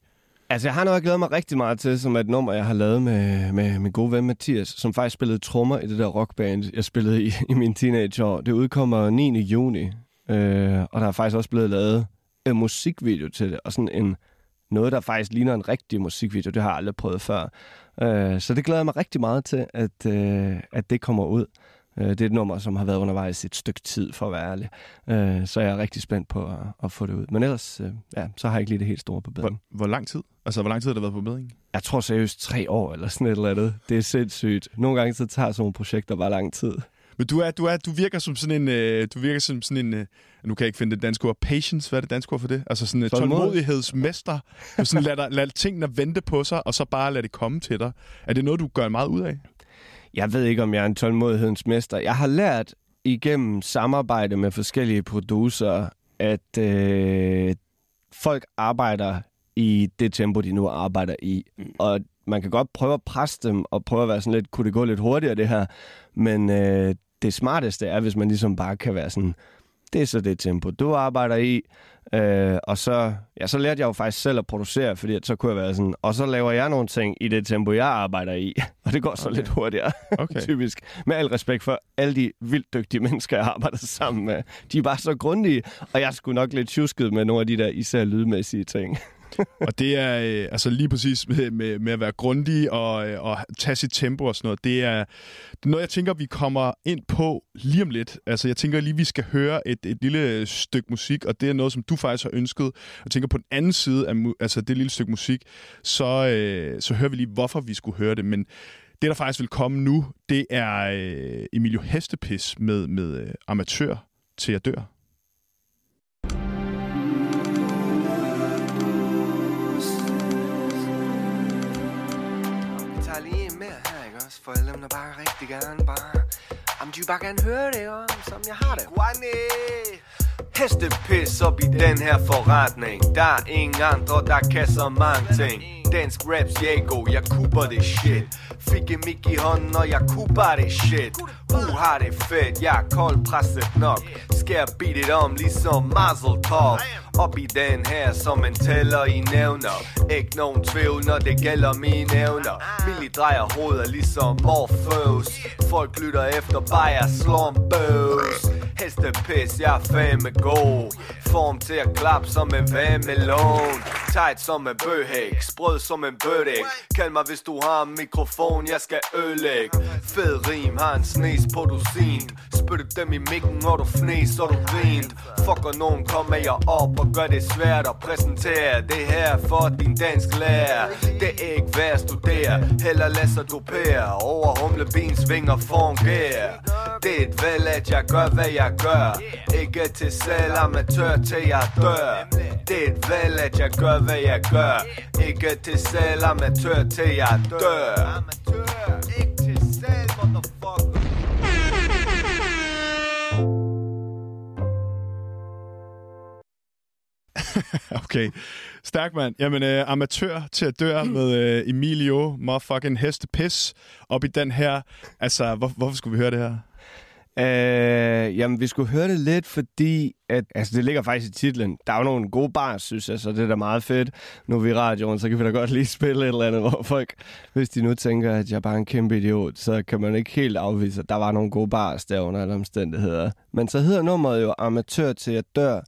Altså, jeg har noget, jeg glæder mig rigtig meget til, som er et nummer, jeg har lavet med, med min gode ven Mathias, som faktisk spillede trommer i det der rockband, jeg spillede i, i mine teenageår. Det udkommer 9. juni, øh, og der er faktisk også blevet lavet en musikvideo til det, og sådan en noget, der faktisk ligner en rigtig musikvideo. Det har jeg aldrig prøvet før. Øh, så det glæder jeg mig rigtig meget til, at, øh, at det kommer ud. Øh, det er et nummer, som har været undervejs et stykke tid, for at være ærlig. Øh, så jeg er rigtig spændt på at, at få det ud. Men ellers, øh, ja, så har jeg ikke lige det helt store på bedring. hvor, hvor lang tid? Altså, hvor lang tid har det været på bedring? Jeg tror seriøst tre år eller sådan et eller andet. Det er sindssygt. Nogle gange så tager sådan nogle projekter bare lang tid. Men du, er, du, er, du virker som sådan en... Øh, du virker som sådan en... Øh, nu kan jeg ikke finde det danske ord. Patience, hvad er det danske ord for det? Altså sådan en Tålmodig. tålmodighedsmester. Du sådan lader, lader tingene vente på sig, og så bare lade det komme til dig. Er det noget, du gør meget ud af? Jeg ved ikke, om jeg er en tålmodighedens mester. Jeg har lært igennem samarbejde med forskellige producer, at øh, folk arbejder i det tempo, de nu arbejder i. Og man kan godt prøve at presse dem og prøve at være sådan lidt, kunne det gå lidt hurtigere det her? Men øh, det smarteste er, hvis man ligesom bare kan være sådan, det er så det tempo, du arbejder i. Øh, og så, ja, så lærte jeg jo faktisk selv at producere, fordi at så kunne jeg være sådan, og så laver jeg nogle ting i det tempo, jeg arbejder i. Og det går så okay. lidt hurtigere, Okay. typisk. Med al respekt for alle de vildt dygtige mennesker, jeg arbejder sammen med. De er bare så grundige, og jeg sgu nok lidt tjusket med nogle af de der især lydmæssige ting. Og det er øh, altså lige præcis med, med, med at være grundig og, øh, og tage sit tempo og sådan noget. Det er, det er noget, jeg tænker, vi kommer ind på lige om lidt. Altså, jeg tænker lige, vi skal høre et, et lille stykke musik, og det er noget, som du faktisk har ønsket. Jeg tænker på den anden side af altså det lille stykke musik, så, øh, så hører vi lige, hvorfor vi skulle høre det. Men det, der faktisk vil komme nu, det er øh, Emilio Hestepis med, med øh, Amatør til at dør. For alle dem, der bare rigtig gerne bare... Jamen, de vil bare gerne høre det, om, som jeg har det. Guane! Hestepis op i den her forretning. Der er ingen andre, der kan så mange ting. Dansk raps, Jago, jeg kuber det shit. Fik en mic i hånden, og jeg kuber det shit. Uh, har det fedt, jeg er kold presset nok. Skal beat it om, ligesom Mazel Tov. Op i den her, som man tæller i nævner. Ikke nogen tvivl, når det gælder mine evner Milli drejer hovedet ligesom Morpheus Folk lytter efter, bare jeg Heste pis, jeg er fame god. Form til at klappe som en vandmelon Tight som en bøhæk Sprød som en bødæk. Kald mig hvis du har en mikrofon Jeg skal ødelægge. Fed rim, har en snes på dusin Spytte dem i mikken, når du fnes, og du grint Fucker nogen, kom med jer op og gør det svært at præsentere Det her for din dansk lærer. Det er ikke værd at studere Heller lad sig dupere. Over humlebins vinger fungerer Det er et valg, at jeg gør, hvad jeg gør Ikke til selv amatør til jeg dør Det er et valg, at jeg gør, hvad jeg gør Ikke til selv amatør til jeg dør Ikke til selv, motherfucker Okay, stærk mand. Jamen, øh, amatør til at dør med øh, Emilio motherfucking hestepis op i den her. Altså, hvor, hvorfor skulle vi høre det her? Øh, jamen, vi skulle høre det lidt, fordi at, altså, det ligger faktisk i titlen. Der er jo nogle gode bars, synes jeg, så det er da meget fedt. Nu er vi i radioen, så kan vi da godt lige spille et eller andet, hvor folk, hvis de nu tænker, at jeg er bare en kæmpe idiot, så kan man ikke helt afvise, at der var nogle gode bars der under alle omstændigheder. Men så hedder nummeret jo Amatør til at dør,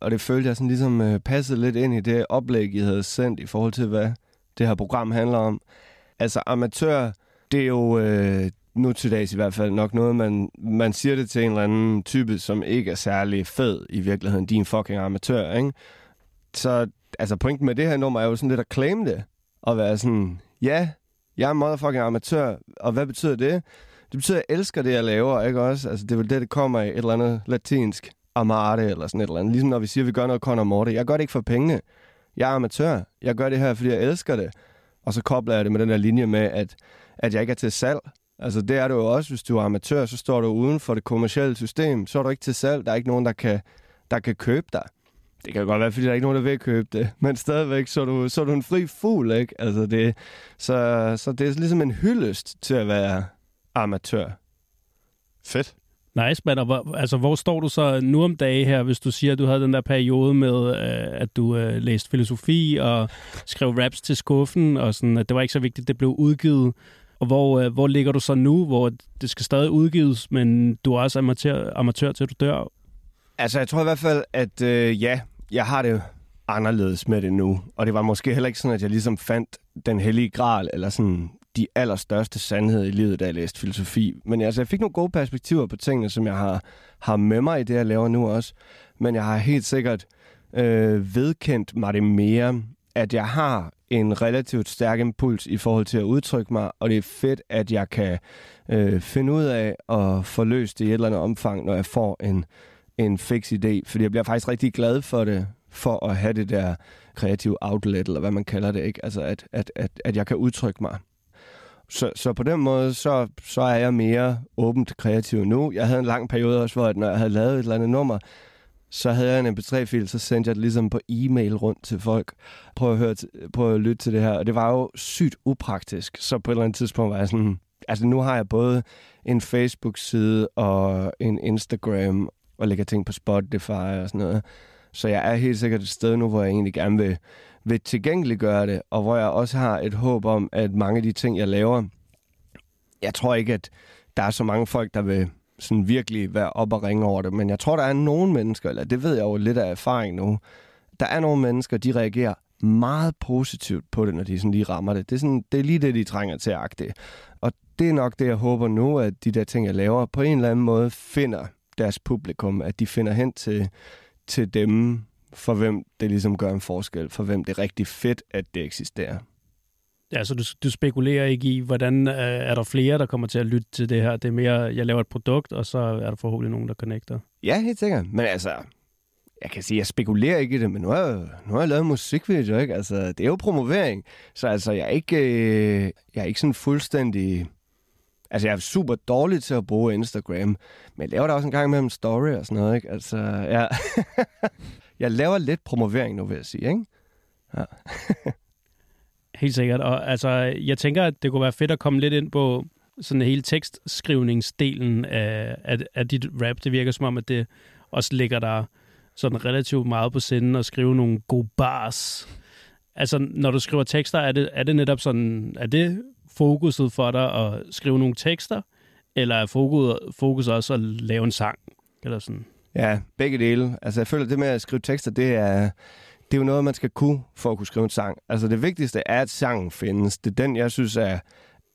og det følte jeg sådan ligesom øh, passede lidt ind i det oplæg, I havde sendt i forhold til, hvad det her program handler om. Altså amatør, det er jo øh, nu til dags i hvert fald nok noget, man, man siger det til en eller anden type, som ikke er særlig fed i virkeligheden. Din fucking amatør, ikke? Så altså pointen med det her nummer er jo sådan lidt at claim det. Og være sådan, ja, jeg er en motherfucking amatør, og hvad betyder det? Det betyder, at jeg elsker det, jeg laver, ikke også? Altså, det er vel det, det kommer i et eller andet latinsk amarte, eller sådan et eller andet. Ligesom når vi siger, at vi gør noget Conor Morte. Jeg gør det ikke for pengene. Jeg er amatør. Jeg gør det her, fordi jeg elsker det. Og så kobler jeg det med den der linje med, at, at jeg ikke er til salg. Altså, det er du jo også, hvis du er amatør, så står du uden for det kommercielle system. Så er du ikke til salg. Der er ikke nogen, der kan, der kan købe dig. Det kan godt være, fordi der er ikke nogen, der vil købe det. Men stadigvæk, så er du, så er du en fri fugl, ikke? Altså, det, så, så det er ligesom en hyldest til at være amatør. Fedt. Nice, man. Og hvor, altså, hvor står du så nu om dagen her, hvis du siger, at du havde den der periode med, øh, at du øh, læste filosofi og skrev raps til skuffen, og sådan, at det var ikke så vigtigt, at det blev udgivet. Og hvor, øh, hvor ligger du så nu, hvor det skal stadig udgives, men du er også amatør, amatør til du dør? Altså, jeg tror i hvert fald, at øh, ja, jeg har det anderledes med det nu. Og det var måske heller ikke sådan, at jeg ligesom fandt den hellige gral, eller sådan de allerstørste sandheder i livet, da jeg læste filosofi. Men altså, jeg fik nogle gode perspektiver på tingene, som jeg har, har med mig i det, jeg laver nu også. Men jeg har helt sikkert øh, vedkendt mig det mere, at jeg har en relativt stærk impuls i forhold til at udtrykke mig, og det er fedt, at jeg kan øh, finde ud af at få løst det i et eller andet omfang, når jeg får en, en fix idé, fordi jeg bliver faktisk rigtig glad for det, for at have det der kreative outlet, eller hvad man kalder det, ikke? Altså, at, at, at, at jeg kan udtrykke mig. Så, så på den måde, så, så er jeg mere åbent kreativ nu. Jeg havde en lang periode også, hvor at når jeg havde lavet et eller andet nummer, så havde jeg en mp3-fil, så sendte jeg det ligesom på e-mail rundt til folk. Prøv at, høre, prøv at lytte til det her. Og det var jo sygt upraktisk. Så på et eller andet tidspunkt var jeg sådan... Altså nu har jeg både en Facebook-side og en Instagram, og lægger ting på Spotify og sådan noget. Så jeg er helt sikkert et sted nu, hvor jeg egentlig gerne vil, vil tilgængeliggøre det, og hvor jeg også har et håb om, at mange af de ting, jeg laver, jeg tror ikke, at der er så mange folk, der vil sådan virkelig være op og ringe over det, men jeg tror, der er nogle mennesker, eller det ved jeg jo lidt af erfaring nu, der er nogle mennesker, de reagerer meget positivt på det, når de sådan lige rammer det. Det er, sådan, det er lige det, de trænger til at agte. Og det er nok det, jeg håber nu, at de der ting, jeg laver, på en eller anden måde finder deres publikum, at de finder hen til, til dem, for hvem det ligesom gør en forskel, for hvem det er rigtig fedt, at det eksisterer altså du, du spekulerer ikke i, hvordan øh, er der flere, der kommer til at lytte til det her? Det er mere, jeg laver et produkt, og så er der forhåbentlig nogen, der connecter. Ja, helt sikkert. Men altså, jeg kan sige, jeg spekulerer ikke i det, men nu har jeg, nu har jeg lavet musikvideo, ikke? Altså, det er jo promovering. Så altså, jeg er ikke, øh, jeg er ikke sådan fuldstændig... Altså, jeg er super dårlig til at bruge Instagram, men jeg laver da også en gang med en story og sådan noget, ikke? Altså, ja. jeg laver lidt promovering nu, vil jeg sige, ikke? Ja. Helt sikkert. Og altså, jeg tænker, at det kunne være fedt at komme lidt ind på sådan hele tekstskrivningsdelen af, af, af dit rap. Det virker som om, at det også ligger der sådan relativt meget på sinden at skrive nogle gode bars. Altså, når du skriver tekster, er det, er det netop sådan, er det fokuset for dig at skrive nogle tekster, eller er fokus, fokus også at lave en sang? Eller sådan? Ja, begge dele. Altså, jeg føler, at det med at skrive tekster, det er, det er jo noget, man skal kunne for at kunne skrive en sang. Altså, det vigtigste er, at sangen findes. Det er den, jeg synes er,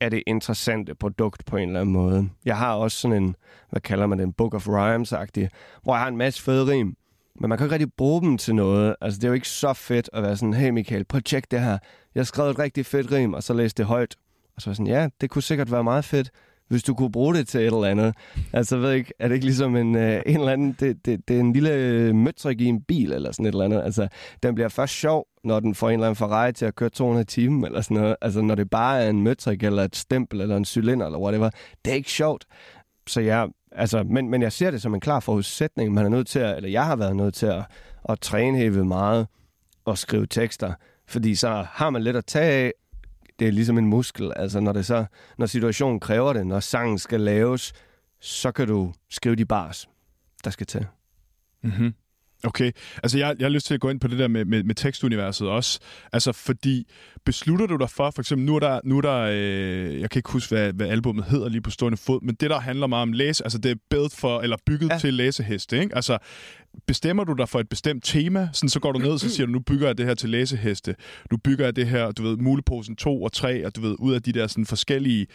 er det interessante produkt på en eller anden måde. Jeg har også sådan en, hvad kalder man den, Book of Rhymes-agtig, hvor jeg har en masse fede rim, men man kan ikke rigtig bruge dem til noget. Altså, det er jo ikke så fedt at være sådan, hey Michael, prøv at tjekke det her. Jeg skrev et rigtig fedt rim, og så læste det højt. Og så var sådan, ja, det kunne sikkert være meget fedt, hvis du kunne bruge det til et eller andet. Altså, ved ikke, er det ikke ligesom en, øh, en eller anden, det, det, det er en lille øh, møtrik i en bil, eller sådan et eller andet. Altså, den bliver først sjov, når den får en eller anden Ferrari til at køre 200 timer, eller sådan noget. Altså, når det bare er en møtrik, eller et stempel, eller en cylinder, eller whatever. Det er ikke sjovt. Så jeg, altså, men, men jeg ser det som en klar forudsætning. Man er nødt til at, eller jeg har været nødt til at, at træne helt meget og skrive tekster. Fordi så har man lidt at tage af, det er ligesom en muskel. Altså, når, det så, når situationen kræver det, når sangen skal laves, så kan du skrive de bars, der skal til. Mm-hmm. Okay, altså jeg, jeg har lyst til at gå ind på det der med, med, med tekstuniverset også. Altså fordi, beslutter du dig for, for eksempel nu er der, nu er der øh, jeg kan ikke huske, hvad, hvad albumet hedder lige på stående fod, men det der handler meget om læse, altså det er built for, eller bygget ja. til læseheste, ikke? Altså bestemmer du dig for et bestemt tema, sådan så går du ned, så siger du, nu bygger jeg det her til læseheste, nu bygger jeg det her, du ved, muleposen 2 og 3, og du ved, ud af de der sådan forskellige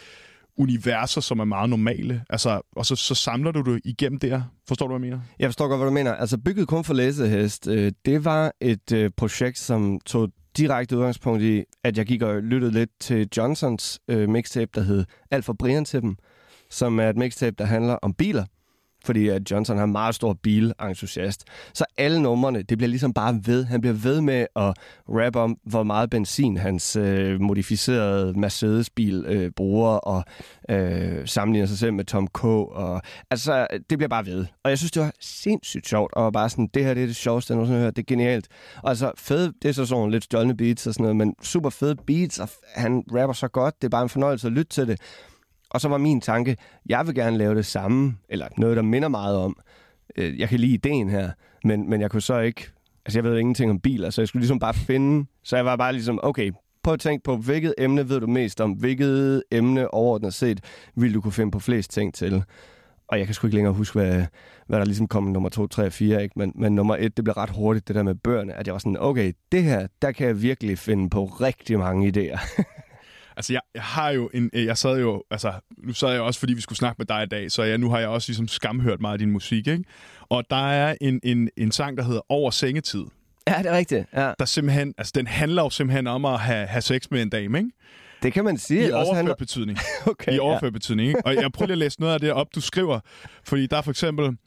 universer, som er meget normale. Altså, og så, så samler du det igennem der. Forstår du, hvad jeg mener? Jeg forstår godt, hvad du mener. Altså, bygget kun for læsehest, øh, det var et øh, projekt, som tog direkte udgangspunkt i, at jeg gik og lyttede lidt til Johnsons øh, mixtape, der hed Alt for Brian til dem, som er et mixtape, der handler om biler fordi at Johnson har en meget stor bilentusiast. Så alle numrene, det bliver ligesom bare ved. Han bliver ved med at rap om, hvor meget benzin hans øh, modificerede Mercedes-bil øh, bruger, og øh, sammenligner sig selv med Tom K. Og, altså, det bliver bare ved. Og jeg synes, det var sindssygt sjovt, og bare sådan, det her det er det sjoveste, jeg nogensinde har hørt. Det er genialt. Og altså, fed, det er så sådan lidt stjålne beats og sådan noget, men super fede beats, og han rapper så godt. Det er bare en fornøjelse at lytte til det. Og så var min tanke, jeg vil gerne lave det samme, eller noget, der minder meget om. Øh, jeg kan lide ideen her, men, men jeg kunne så ikke... Altså, jeg ved ingenting om biler, så jeg skulle ligesom bare finde... Så jeg var bare ligesom, okay, prøv at tænke på, hvilket emne ved du mest om? Hvilket emne overordnet set vil du kunne finde på flest ting til? Og jeg kan sgu ikke længere huske, hvad, hvad der ligesom kom nummer 2, 3 og 4, ikke? Men, men nummer 1, det blev ret hurtigt, det der med bøgerne, at jeg var sådan, okay, det her, der kan jeg virkelig finde på rigtig mange idéer. Altså, jeg, jeg har jo en... Jeg sad jo... Altså, nu sad jeg også, fordi vi skulle snakke med dig i dag, så jeg, nu har jeg også ligesom skamhørt meget af din musik, ikke? Og der er en, en, en sang, der hedder Over Sengetid. Ja, det er rigtigt. Ja. der simpelthen, altså den handler jo simpelthen om at have, have sex med en dame, ikke? Det kan man sige. I overført handler... betydning. Okay, I overført betydning, ikke? Og jeg prøver lige at læse noget af det op, du skriver. Fordi der er for eksempel,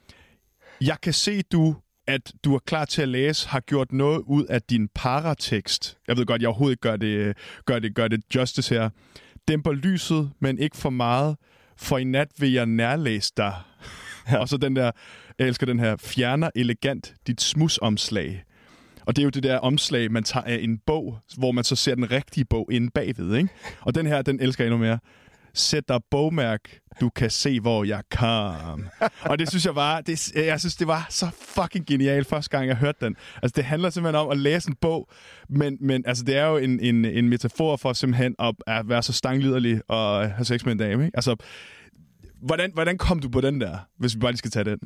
jeg kan se, du at du er klar til at læse, har gjort noget ud af din paratekst. Jeg ved godt, jeg overhovedet ikke gør det, gør det, gør det justice her. Dæmper lyset, men ikke for meget. For i nat vil jeg nærlæse dig. Ja. Og så den der, jeg elsker den her, fjerner elegant dit smusomslag. Og det er jo det der omslag, man tager af en bog, hvor man så ser den rigtige bog inde bagved, ikke? Og den her, den elsker jeg endnu mere. Sæt dig bogmærk, du kan se, hvor jeg kom. Og det synes jeg var, det, jeg synes, det var så fucking genialt første gang, jeg hørte den. Altså, det handler simpelthen om at læse en bog, men, men altså, det er jo en, en, en metafor for simpelthen at, at være så stangliderlig og have sex med en dame, ikke? Altså, hvordan, hvordan kom du på den der, hvis vi bare lige skal tage den?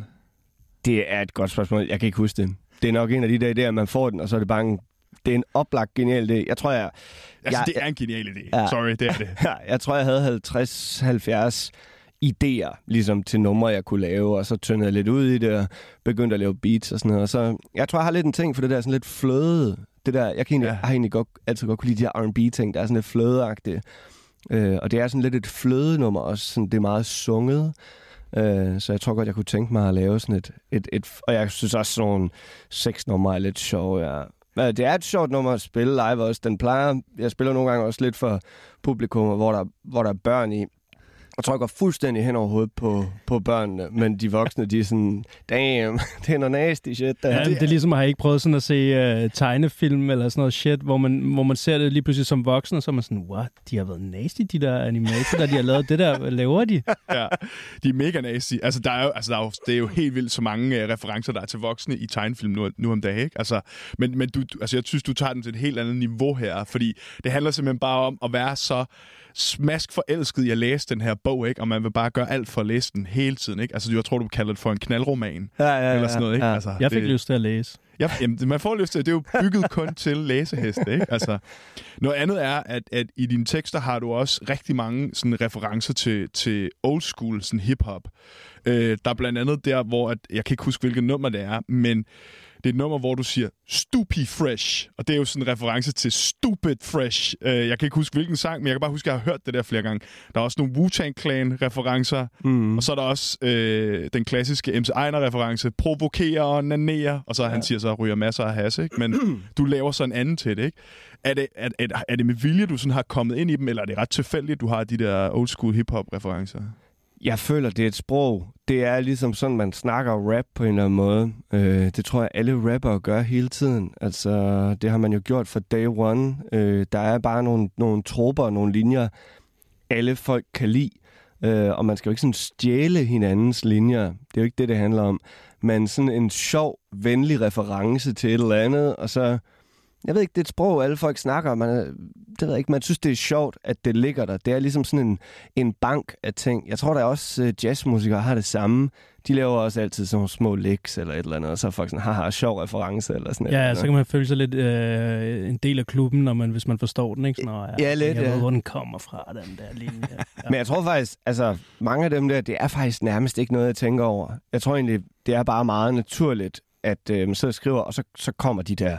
Det er et godt spørgsmål. Jeg kan ikke huske det. Det er nok en af de der man får den, og så er det bare en, det er en oplagt genial idé. Jeg tror, jeg... Altså, jeg, det er en genial idé. Ja. Sorry, det er det. Jeg tror, jeg havde 50-70 idéer ligesom til numre, jeg kunne lave, og så tyndede jeg lidt ud i det, og begyndte at lave beats og sådan noget. Og så, jeg tror, jeg har lidt en ting for det der sådan lidt fløde. Det der, jeg kan egentlig, Ja. ja. har egentlig godt, altid godt kunne lide de her R&B-ting, der er sådan lidt flødeagtige. Øh, og det er sådan lidt et flødenummer også. Sådan, det er meget sunget. Øh, så jeg tror godt, jeg kunne tænke mig at lave sådan et... et, et og jeg synes også, sådan nogle sexnumre er lidt sjove. Ja. Men det er et sjovt nummer at spille live også. Den plejer... Jeg spiller nogle gange også lidt for publikum, hvor der, hvor der er børn i. Og trykker fuldstændig hen over hovedet på, på børnene. Men de voksne, de er sådan... Damn, det er noget nasty shit. Der. Ja, det, det er ligesom, at jeg ikke prøvet sådan at se uh, tegnefilm eller sådan noget shit, hvor man, hvor man ser det lige pludselig som voksen, og så er man sådan, what, de har været nasty, de der animatorer, der de har lavet det der, hvad laver de? ja, de er mega nasty. Altså, der er jo, altså, der er jo, det er jo helt vildt så mange uh, referencer, der er til voksne i tegnefilm nu, nu om dagen. Ikke? Altså, men men du, du- altså, jeg synes, du tager den til et helt andet niveau her, fordi det handler simpelthen bare om at være så smask forelsket i at læse den her bog, ikke? og man vil bare gøre alt for at læse den hele tiden. Ikke? Altså, jeg tror, du kalder det for en knaldroman. Ja, ja, ja, Eller sådan noget, ikke? ja. Altså, Jeg fik det, lyst til at læse. Ja, jamen, man får lyst til, det er jo bygget kun til læseheste, ikke? Altså, noget andet er, at, at i dine tekster har du også rigtig mange sådan, referencer til, til old school sådan hip-hop. Øh, der er blandt andet der, hvor, at, jeg kan ikke huske, hvilket nummer det er, men det er et nummer, hvor du siger Stupid Fresh, og det er jo sådan en reference til Stupid Fresh. Øh, jeg kan ikke huske, hvilken sang, men jeg kan bare huske, at jeg har hørt det der flere gange. Der er også nogle Wu-Tang Clan-referencer, Mm. og så er der også øh, den klassiske MC Ejner-reference, provokere og nanere, og så ja. han siger så, ryger masser af has, ikke? Men du laver så en anden til det, ikke? Er det, er, er, er det med vilje, du sådan har kommet ind i dem, eller er det ret tilfældigt, du har de der old school hip-hop-referencer? Jeg føler, det er et sprog. Det er ligesom sådan, man snakker rap på en eller anden måde. Øh, det tror jeg, alle rappere gør hele tiden. Altså, det har man jo gjort fra day one. Øh, der er bare nogle, nogle tropper og nogle linjer, alle folk kan lide. Øh, og man skal jo ikke sådan stjæle hinandens linjer. Det er jo ikke det, det handler om. Men sådan en sjov, venlig reference til et eller andet, og så... Jeg ved ikke, det er et sprog, alle folk snakker. Man, er- det ved jeg ikke, man synes, det er sjovt, at det ligger der. Det er ligesom sådan en, en bank af ting. Jeg tror, der er også uh, jazzmusikere har det samme. De laver også altid sådan nogle små licks eller et eller andet, og så er folk sådan, haha, sjov reference eller sådan Ja, noget. så kan man føle sig lidt øh, en del af klubben, når man, hvis man forstår den, ikke? Sådan, "Nå, Ja, lidt, Jeg ja. ved, hvor den kommer fra, den der linje. Ja. Men jeg tror faktisk, altså mange af dem der, det er faktisk nærmest ikke noget, jeg tænker over. Jeg tror egentlig, det er bare meget naturligt, at øh, man sidder og skriver, og så, så kommer de der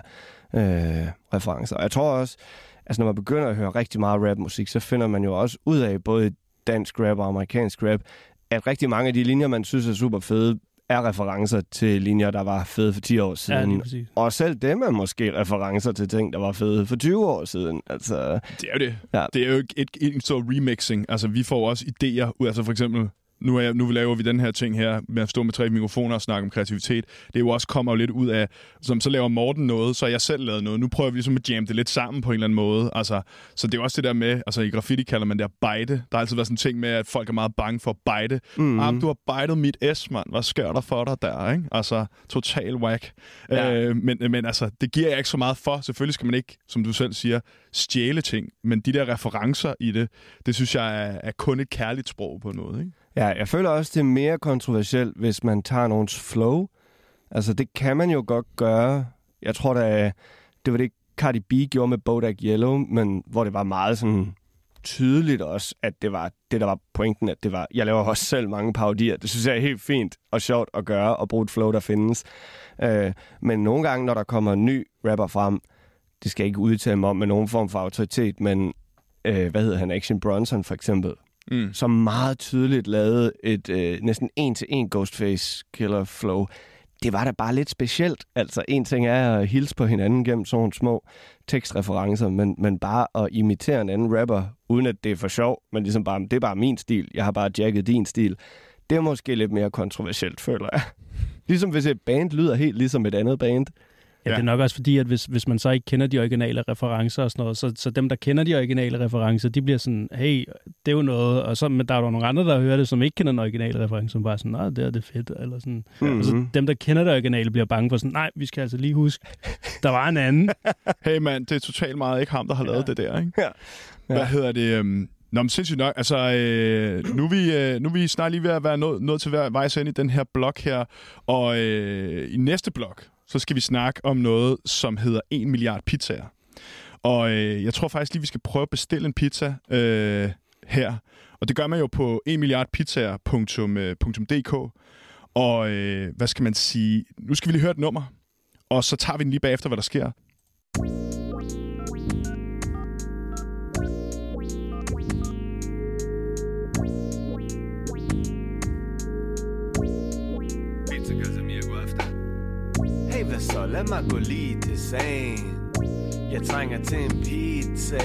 øh, referencer. Og jeg tror også, altså når man begynder at høre rigtig meget rapmusik, så finder man jo også ud af, både dansk rap og amerikansk rap, at rigtig mange af de linjer, man synes er super fede, er referencer til linjer, der var fede for 10 år ja, siden. præcis. og selv dem er måske referencer til ting, der var fede for 20 år siden. Altså, Det er jo det. Ja. Det er jo et, et, en stor remixing. Altså, vi får også idéer ud. Altså, for eksempel, nu, er, nu laver vi den her ting her med at stå med tre mikrofoner og snakke om kreativitet. Det er jo også kommer jo lidt ud af, som så laver Morten noget, så jeg selv lavet noget. Nu prøver vi ligesom at jamme det lidt sammen på en eller anden måde. Altså, så det er jo også det der med, altså i graffiti kalder man det at bite. Der har altid været sådan en ting med, at folk er meget bange for at. Mhm. Mm. Ah, du har bitet mit S, mand. Hvad sker der for dig der, ikke? Altså, total whack. Ja. Øh, men, men altså, det giver jeg ikke så meget for. Selvfølgelig skal man ikke, som du selv siger, stjæle ting. Men de der referencer i det, det synes jeg er, er kun et kærligt sprog på noget, ikke? Ja, jeg føler også, det er mere kontroversielt, hvis man tager nogens flow. Altså, det kan man jo godt gøre. Jeg tror, da, det var det, Cardi B gjorde med Bodak Yellow, men hvor det var meget sådan tydeligt også, at det var det, der var pointen, at det var, jeg laver også selv mange parodier. Det synes jeg er helt fint og sjovt at gøre, og bruge et flow, der findes. Øh, men nogle gange, når der kommer en ny rapper frem, det skal jeg ikke udtale mig om med nogen form for autoritet, men øh, hvad hedder han, Action Bronson for eksempel, Mm. som meget tydeligt lavede et øh, næsten en-til-en Ghostface Killer flow. Det var da bare lidt specielt. Altså, en ting er at hilse på hinanden gennem sådan nogle små tekstreferencer, men, men bare at imitere en anden rapper, uden at det er for sjov, men ligesom bare, det er bare min stil, jeg har bare jacket din stil. Det er måske lidt mere kontroversielt, føler jeg. Ligesom hvis et band lyder helt ligesom et andet band. Ja, Ja. det er nok også fordi, at hvis, hvis man så ikke kender de originale referencer og sådan noget, så, så dem, der kender de originale referencer, de bliver sådan, hey, det er jo noget, og så, men der er jo nogle andre, der hører det, som ikke kender den originale reference, som bare sådan, nej, det er det fedt, eller sådan. Mhm. Og så dem, der kender det originale, bliver bange for sådan, nej, vi skal altså lige huske, der var en anden. Hey mand, det er totalt meget ikke ham, der har lavet Ja. det der, ikke? Ja. Hvad hedder det? øhm, Nå, men sindssygt nok. Altså, øh, nu, er vi, øh, nu er vi snart lige ved at være nået, nået til hver vejs ind i den her blok her. Og øh, i næste blok, så skal vi snakke om noget, som hedder 1 milliard pizzaer. Og øh, jeg tror faktisk lige, vi skal prøve at bestille en pizza øh, her. Og det gør man jo på 1 milliardpizzaer.dk. Øh, og øh, hvad skal man sige? Nu skal vi lige høre et nummer. Og så tager vi den lige bagefter, hvad der sker. Pizza Casemiro efter. Hvad så? Lad mig gå lige til sagen. Jeg trænger til en pizza.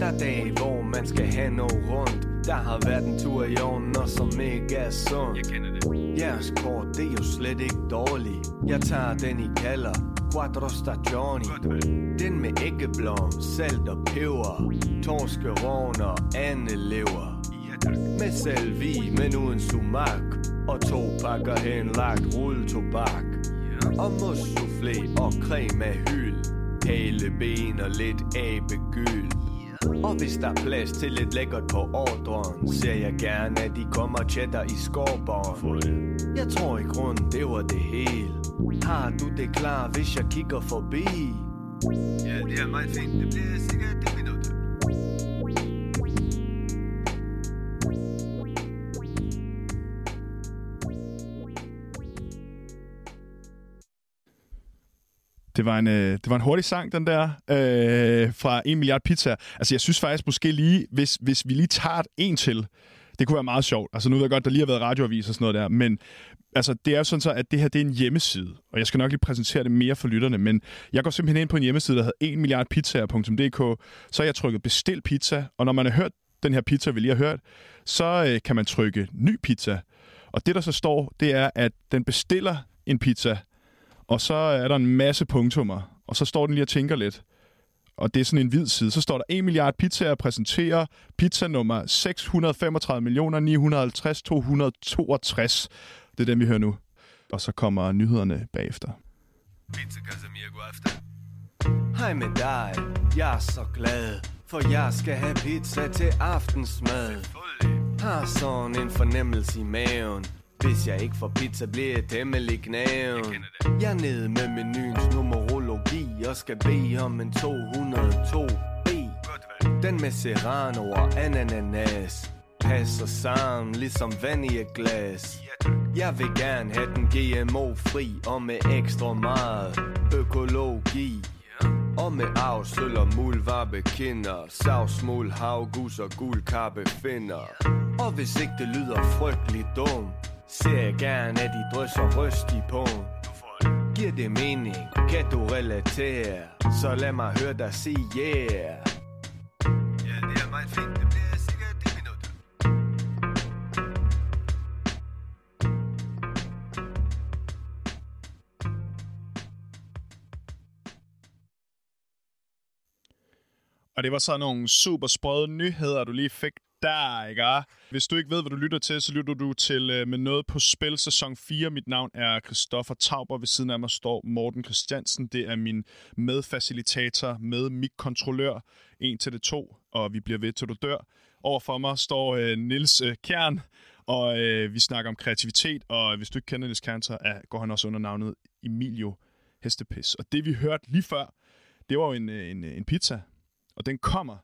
Der er dage, hvor man skal have noget rundt. Der har været en tur i ovnen, og som ikke er sund. Jeg kender det. Jeres kort, det er jo slet ikke dårligt. Jeg tager den, I kalder Quattro Stagioni. Den med æggeblom, salt og peber. Torskerogn og andelever. Med selvi, men uden sumak. Og to pakker henlagt rulletobak. Og moussoufflé og creme af hyld. Haleben og lidt abegyld. Og hvis der er plads til lidt lækkert på ordren, ser jeg gerne, at de kommer cheddar i skorborn. Jeg tror i grunden, det var det hele. Har du det klar, hvis jeg kigger forbi? Ja, det er meget fint. Det bliver sikkert det minut. Det var en, øh, det var en hurtig sang, den der, øh, fra 1 milliard pizza. Altså, jeg synes faktisk måske lige, hvis, hvis vi lige tager en til, det kunne være meget sjovt. Altså, nu ved jeg godt, der lige har været radioavis og sådan noget der, men altså, det er jo sådan så, at det her, det er en hjemmeside, og jeg skal nok lige præsentere det mere for lytterne, men jeg går simpelthen ind på en hjemmeside, der hedder 1 milliardpizzaer.dk, så har jeg trykket bestil pizza, og når man har hørt den her pizza, vi lige har hørt, så øh, kan man trykke ny pizza. Og det, der så står, det er, at den bestiller en pizza, og så er der en masse punktummer, og så står den lige og tænker lidt. Og det er sådan en hvid side. Så står der 1 milliard pizzaer præsenterer pizza nummer 635 Det er den, vi hører nu. Og så kommer nyhederne bagefter. Pizza Casemiro efter. Hej med dig, jeg er så glad, for jeg skal have pizza til aftensmad. Har sådan en fornemmelse i maven. Hvis jeg ikke får pizza, bliver jeg temmelig knæven. Jeg er nede med menuens numerologi og skal bede om en 202B. Den med serrano og ananas passer sammen ligesom vand i et glas. Jeg vil gerne have den GMO-fri og med ekstra meget økologi. Og med afsøl og muldvarpe kinder Savsmuld, havgus og guldkarpe finder Og hvis ikke det lyder frygteligt dumt Ser jeg gerne, at de drysser ryst i pungen Giver det mening? Kan du relatere? Så lad mig høre dig sige yeah Ja, det er meget fint Det bliver sikkert det minut Og det var så nogle super sprøde nyheder, du lige fik der, ikke? Hvis du ikke ved, hvad du lytter til, så lytter du til øh, med noget på spil sæson 4. Mit navn er Christoffer Tauber. Ved siden af mig står Morten Christiansen. Det er min medfacilitator, med mikkontrollør. En til det to, og vi bliver ved til du dør. Overfor mig står øh, Nils øh, Kjern, og øh, vi snakker om kreativitet. Og hvis du ikke kender Nils Kjern, så er, går han også under navnet Emilio Hestepis. Og det vi hørte lige før, det var jo en, øh, en, øh, en pizza. Og den kommer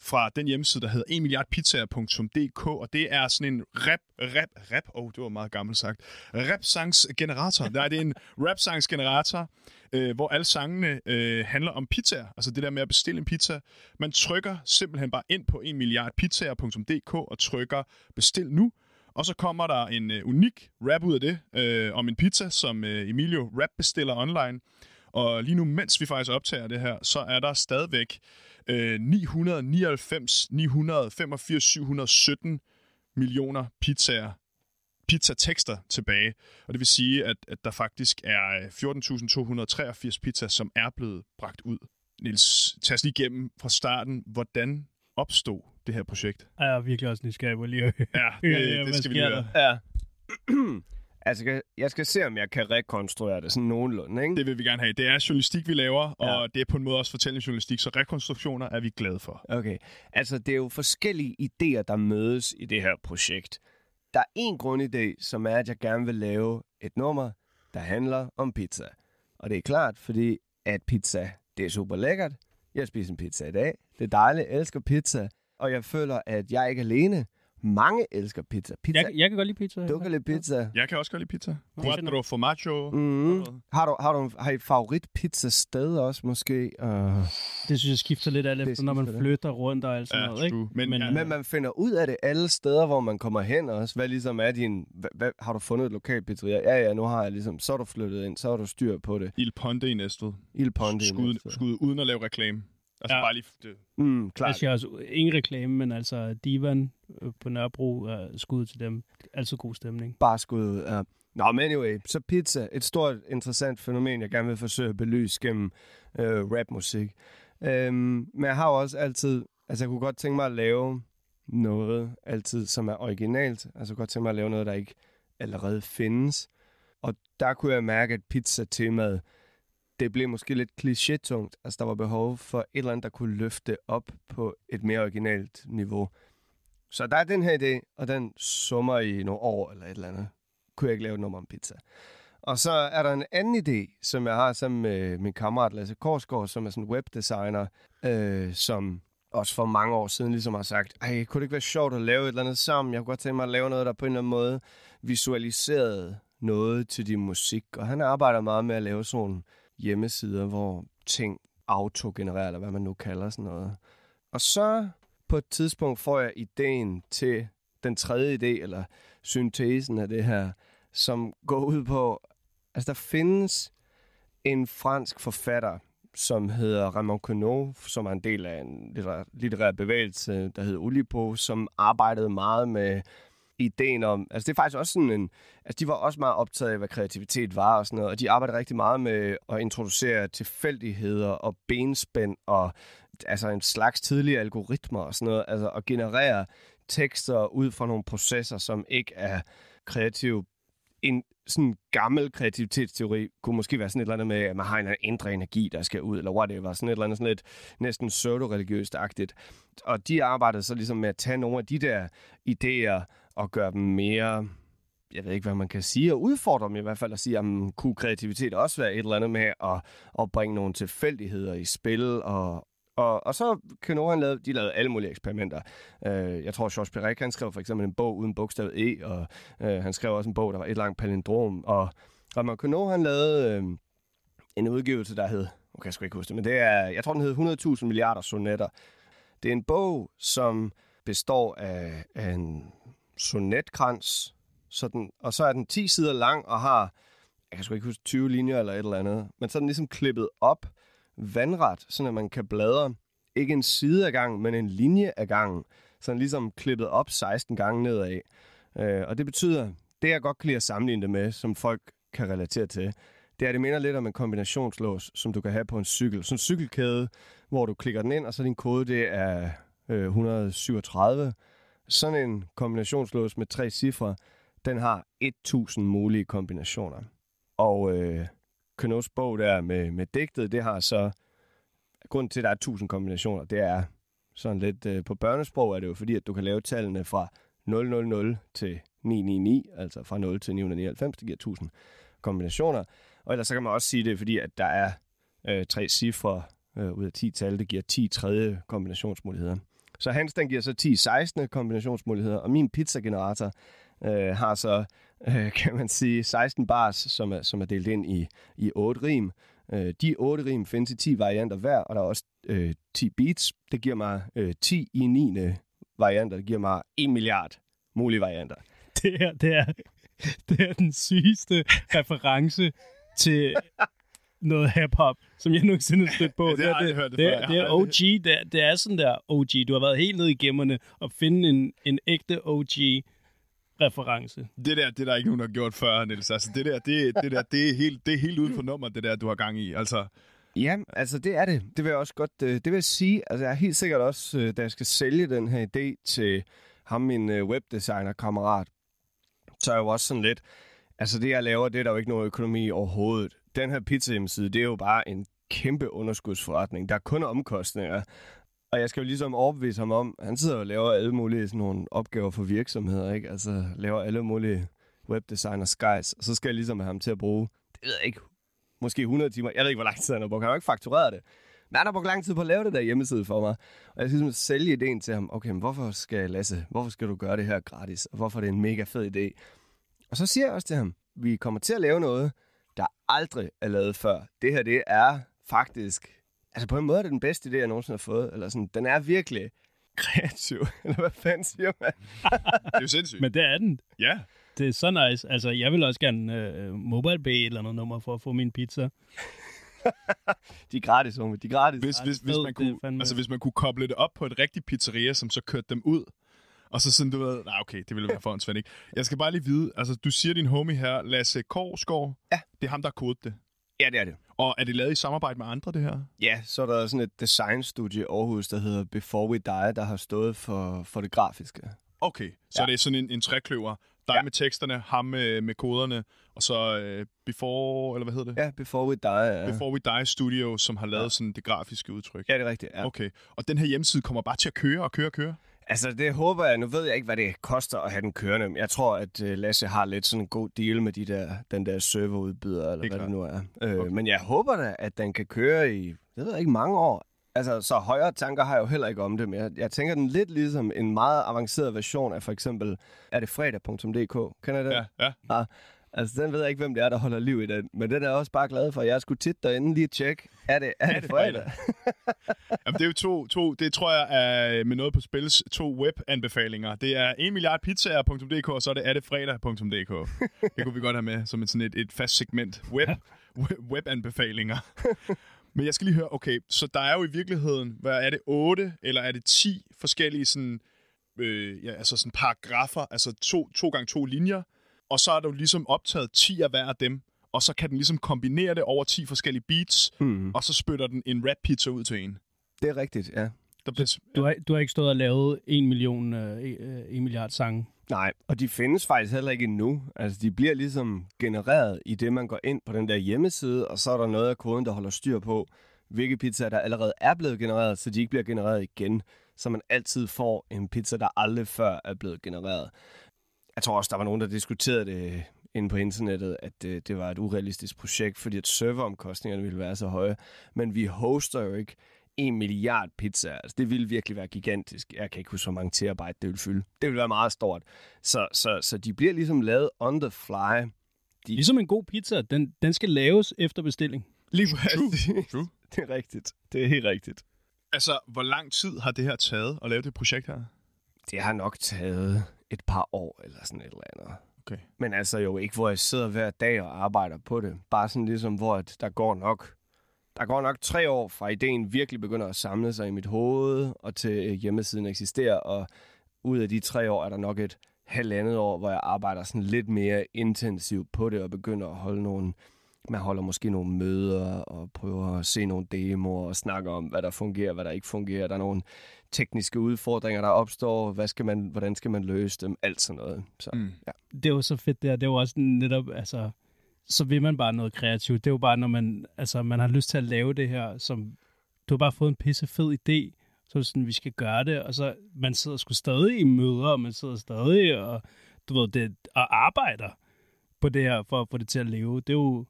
fra den hjemmeside, der hedder 1 milliardpizzaer.dk, og det er sådan en rap, rap, rap, oh, det var meget gammelt sagt, rap-sangsgenerator. Nej, det er en rap-sangsgenerator, øh, hvor alle sangene øh, handler om pizzaer, altså det der med at bestille en pizza. Man trykker simpelthen bare ind på 1 milliardpizzaer.dk og trykker bestil nu, og så kommer der en øh, unik rap ud af det, øh, om en pizza, som øh, Emilio rap bestiller online. Og lige nu, mens vi faktisk optager det her, så er der stadigvæk øh, 999, 985, 717 millioner pizzaer, pizzatekster tilbage. Og det vil sige, at, at der faktisk er øh, 14.283 pizza, som er blevet bragt ud. Nils, tag os lige igennem fra starten. Hvordan opstod det her projekt? Jeg er virkelig også nysgerrig på lige at høre, Ja, det, det hvad skal vi lige høre. Ja. altså, jeg- skal se, om jeg kan rekonstruere det sådan nogenlunde, ikke? Det vil vi gerne have. Det er journalistik, vi laver, Ja. og det er på en måde også fortællingsjournalistik, så rekonstruktioner er vi glade for. Okay. Altså, det er jo forskellige idéer, der mødes i det her projekt. Der er en grundidé, som er, at jeg gerne vil lave et nummer, der handler om pizza. Og det er klart, fordi at pizza, det er super lækkert. Jeg spiser en pizza i dag. Det er dejligt. Jeg elsker pizza. Og jeg føler, at jeg er ikke alene. Mange elsker pizza. Pizza. Jeg, jeg kan godt lide pizza. Du kan lide pizza. Jeg kan også godt lide pizza. er Quattro formaggio. Mm. Har, du, har, du, har I et favorit pizzasted også, måske? Uh, Det synes jeg skifter lidt alt efter, når man skifter det. flytter rundt og alt sådan Ja, noget. Ikke? Men- Men, ja. Men man finder ud af det alle steder, hvor man kommer hen også. Hvad ligesom er din... Hvad, hvad, har du fundet et lokalt pizzeria? Ja, ja, nu har jeg ligesom... Så er du flyttet ind, så har du styr på det. Il Ponte i Næstved. Il Ponte. i Skud, Næstved. skud uden at lave reklame. Altså Ja. bare lige... Det. Mm, jeg klart. siger også ingen reklame, men altså Divan øh, på Nørrebro er skud til dem. Altid god stemning. Bare skud ud. Ja. Nå, men anyway. Så pizza. Et stort, interessant fænomen, jeg gerne vil forsøge at belyse gennem øh, rapmusik. Øhm, men jeg har jo også altid... Altså, jeg kunne godt tænke mig at lave noget altid, som er originalt. Altså, jeg kunne godt tænke mig at lave noget, der ikke allerede findes. Og der kunne jeg mærke, at pizza-temaet, det blev måske lidt klichétungt. Altså, der var behov for et eller andet, der kunne løfte op på et mere originalt niveau. Så der er den her idé, og den summer i nogle år eller et eller andet. Kunne jeg ikke lave et nummer om pizza. Og så er der en anden idé, som jeg har sammen med min kammerat Lasse Korsgaard, som er sådan en webdesigner, øh, som også for mange år siden ligesom har sagt, ej, kunne det ikke være sjovt at lave et eller andet sammen? Jeg kunne godt tænke mig at lave noget, der på en eller anden måde visualiserede noget til din musik. Og han arbejder meget med at lave sådan hjemmesider, hvor ting autogenererer, eller hvad man nu kalder sådan noget. Og så på et tidspunkt får jeg ideen til den tredje idé, eller syntesen af det her, som går ud på, altså der findes en fransk forfatter, som hedder Raymond Queneau, som er en del af en litterær, bevægelse, der hedder Ulipo, som arbejdede meget med ideen om, altså det er faktisk også sådan en, altså de var også meget optaget af, hvad kreativitet var og sådan noget, og de arbejdede rigtig meget med at introducere tilfældigheder og benspænd og altså en slags tidlige algoritmer og sådan noget, altså at generere tekster ud fra nogle processer, som ikke er kreative. En sådan gammel kreativitetsteori kunne måske være sådan et eller andet med, at man har en indre energi, der skal ud, eller whatever, sådan et eller andet sådan lidt næsten pseudo-religiøst-agtigt. Og de arbejdede så ligesom med at tage nogle af de der idéer og gøre dem mere jeg ved ikke, hvad man kan sige, og udfordre dem i hvert fald at sige, om kunne kreativitet også være et eller andet med at, at bringe nogle tilfældigheder i spil, og, og, og så Keno, han lavede, de lavede alle mulige eksperimenter. Øh, jeg tror, Georges Perec, han skrev for eksempel en bog uden bogstavet E, og øh, han skrev også en bog, der var et langt palindrom, og Ramon Keno, han lavede øh, en udgivelse, der hed, okay, jeg skal ikke huske det, men det er, jeg tror, den hed 100.000 milliarder sonetter. Det er en bog, som består af, af en sonetkrans, så den, og så er den 10 sider lang og har, jeg kan sgu ikke huske, 20 linjer eller et eller andet, men så er den ligesom klippet op vandret, så at man kan bladre ikke en side ad gangen, men en linje ad gangen, så den ligesom klippet op 16 gange nedad. Øh, og det betyder, det jeg godt kan lide at sammenligne det med, som folk kan relatere til, det er, det minder lidt om en kombinationslås, som du kan have på en cykel. Sådan en cykelkæde, hvor du klikker den ind, og så din kode, det er øh, 137. Sådan en kombinationslås med tre cifre, den har 1000 mulige kombinationer. Og øh, Knos bog der med, med digtet, det har så... Grunden til, at der er 1000 kombinationer, det er sådan lidt... Øh, på børnesprog er det jo fordi, at du kan lave tallene fra 000 til 999, altså fra 0 til 999, det giver 1000 kombinationer. Og ellers så kan man også sige det, fordi at der er øh, tre cifre øh, ud af 10 tal, det giver 10 tredje kombinationsmuligheder. Så hans, den giver så 10-16 kombinationsmuligheder, og min pizzagenerator øh, har så, øh, kan man sige, 16 bars, som er, som er delt ind i, i 8 rim. Øh, de 8 rim findes i 10 varianter hver, og der er også øh, 10 beats. Det giver mig øh, 10 i 9. varianter. Det giver mig 1 milliard mulige varianter. Det er, det er, det er den sygeste reference til noget hip-hop, som jeg nogensinde har stødt på. Ja, det har jeg aldrig hørt det det, før. er, Jeg det er OG. Det er, det er sådan der OG. Du har været helt nede i gemmerne og finde en, en ægte OG-reference. Det der, det er der ikke nogen, der har gjort før, Niels. Altså, det der, det, det der, det er helt, det er helt uden for nummer, det der, du har gang i. Altså, Ja, altså det er det. Det vil jeg også godt, øh, det vil jeg sige. Altså jeg er helt sikkert også, øh, da jeg skal sælge den her idé til ham, min øh, webdesigner-kammerat, så er jeg jo også sådan lidt, altså det jeg laver, det er der jo ikke nogen økonomi overhovedet. Den her pizza hjemmeside, det er jo bare en kæmpe underskudsforretning. Der er kun omkostninger. Og jeg skal jo ligesom overbevise ham om, han sidder og laver alle mulige sådan nogle opgaver for virksomheder, ikke? Altså laver alle mulige webdesigner skies, og så skal jeg ligesom have ham til at bruge, det ved jeg ikke, måske 100 timer. Jeg ved ikke, hvor lang tid han har brugt. Han har jo ikke faktureret det. Men han har brugt lang tid på at lave det der hjemmeside for mig. Og jeg skal ligesom sælge ideen til ham. Okay, men hvorfor skal Lasse, hvorfor skal du gøre det her gratis? Og hvorfor er det en mega fed idé? Og så siger jeg også til ham, vi kommer til at lave noget, der aldrig er lavet før. Det her, det er faktisk... Altså på en måde er det den bedste idé, jeg nogensinde har fået. Eller sådan, den er virkelig kreativ. Eller hvad fanden siger man? det er jo sindssygt. Men det er den. ja. Det er så nice. Altså, jeg vil også gerne øh, mobile pay et eller andet nummer for at få min pizza. De er gratis, unge. De er gratis. Hvis, hvis, hvis, man det kunne, er altså, hvis man kunne koble det op på et rigtigt pizzeria, som så kørte dem ud, og så sådan, du ved, nej, okay, det ville være for en ikke? Jeg skal bare lige vide, altså, du siger din homie her, Lasse Korsgaard, Ja. det er ham, der har kodet det. Ja, det er det. Og er det lavet i samarbejde med andre, det her? Ja, så er der sådan et designstudie i Aarhus, der hedder Before We Die, der har stået for, for det grafiske. Okay, så Ja. det er sådan en, en trækløver. Dig Ja. med teksterne, ham med, med koderne, og så øh, Before, eller hvad hedder det? Ja, Before We Die. Ja, Before We Die Studio, som har lavet Ja. sådan det grafiske udtryk. ja det er rigtigt. Ja. Okay, og den her hjemmeside kommer bare til at køre og køre og køre? Altså, det håber jeg. Nu ved jeg ikke, hvad det koster at have den kørende. Jeg tror, at uh, Lasse har lidt sådan en god deal med de der, den der serverudbyder, eller Helt hvad klart. det nu er. Øh, Okay. Men jeg håber da, at den kan køre i, jeg ved ikke, mange år. Altså, så højere tanker har jeg jo heller ikke om det, men jeg, jeg tænker den lidt ligesom en meget avanceret version af for eksempel, er det fredag.dk? Kender I den? Ja, ja. Altså, den ved jeg ikke, hvem det er, der holder liv i den. Men den er jeg også bare glad for. Jeg skulle tit derinde lige tjekke. Er det, er, er det, det fredag? Jamen, det er jo to, to, det tror jeg er med noget på spils, to webanbefalinger. Det er 1 milliard pizzaer.dk, og så er det er det fredag.dk. Det kunne vi godt have med som et, sådan et, et fast segment. Web, web, webanbefalinger. Men jeg skal lige høre, okay, så der er jo i virkeligheden, hvad er det, 8 eller er det 10 forskellige sådan, øh, ja, altså sådan paragrafer, altså to, to gange to linjer, og så er der jo ligesom optaget 10 af hver af dem, og så kan den ligesom kombinere det over 10 forskellige beats, Hmm. og så spytter den en rap pizza ud til en. Det er rigtigt, ja. Der bliver, Du har, du har ikke stået og lavet en million, øh, øh, en milliard sange. Nej, og de findes faktisk heller ikke endnu. Altså, de bliver ligesom genereret i det, man går ind på den der hjemmeside, og så er der noget af koden, der holder styr på, hvilke pizzaer, der allerede er blevet genereret, så de ikke bliver genereret igen. Så man altid får en pizza, der aldrig før er blevet genereret. Jeg tror også, der var nogen, der diskuterede det inde på internettet, at det, det var et urealistisk projekt, fordi at serveromkostningerne ville være så høje. Men vi hoster jo ikke en milliard pizzaer. Altså, det ville virkelig være gigantisk. Jeg kan ikke huske, hvor mange terabyte det ville fylde. Det ville være meget stort. Så, så, så de bliver ligesom lavet on the fly. Ligesom en god pizza, den, den skal laves efter bestilling. Lige True, true. Det er rigtigt. Det er helt rigtigt. Altså, hvor lang tid har det her taget at lave det projekt her? Det har nok taget et par år eller sådan et eller andet. Okay. Men altså jo ikke, hvor jeg sidder hver dag og arbejder på det. Bare sådan ligesom, hvor at der går nok der går nok tre år fra ideen virkelig begynder at samle sig i mit hoved, og til øh, hjemmesiden eksisterer, og ud af de tre år er der nok et halvandet år, hvor jeg arbejder sådan lidt mere intensivt på det, og begynder at holde nogle, man holder måske nogle møder, og prøver at se nogle demoer, og snakke om, hvad der fungerer, hvad der ikke fungerer. Der er nogle tekniske udfordringer, der opstår, hvad skal man, hvordan skal man løse dem, alt sådan noget. Så, Mm. ja. Det er jo så fedt der. Det er jo også netop, altså, så vil man bare noget kreativt. Det er jo bare, når man, altså, man har lyst til at lave det her, som, du har bare fået en pisse fed idé, så sådan, vi skal gøre det, og så, man sidder sgu stadig i møder, og man sidder stadig og, du ved, det, og arbejder på det her, for at få det til at leve. Det er jo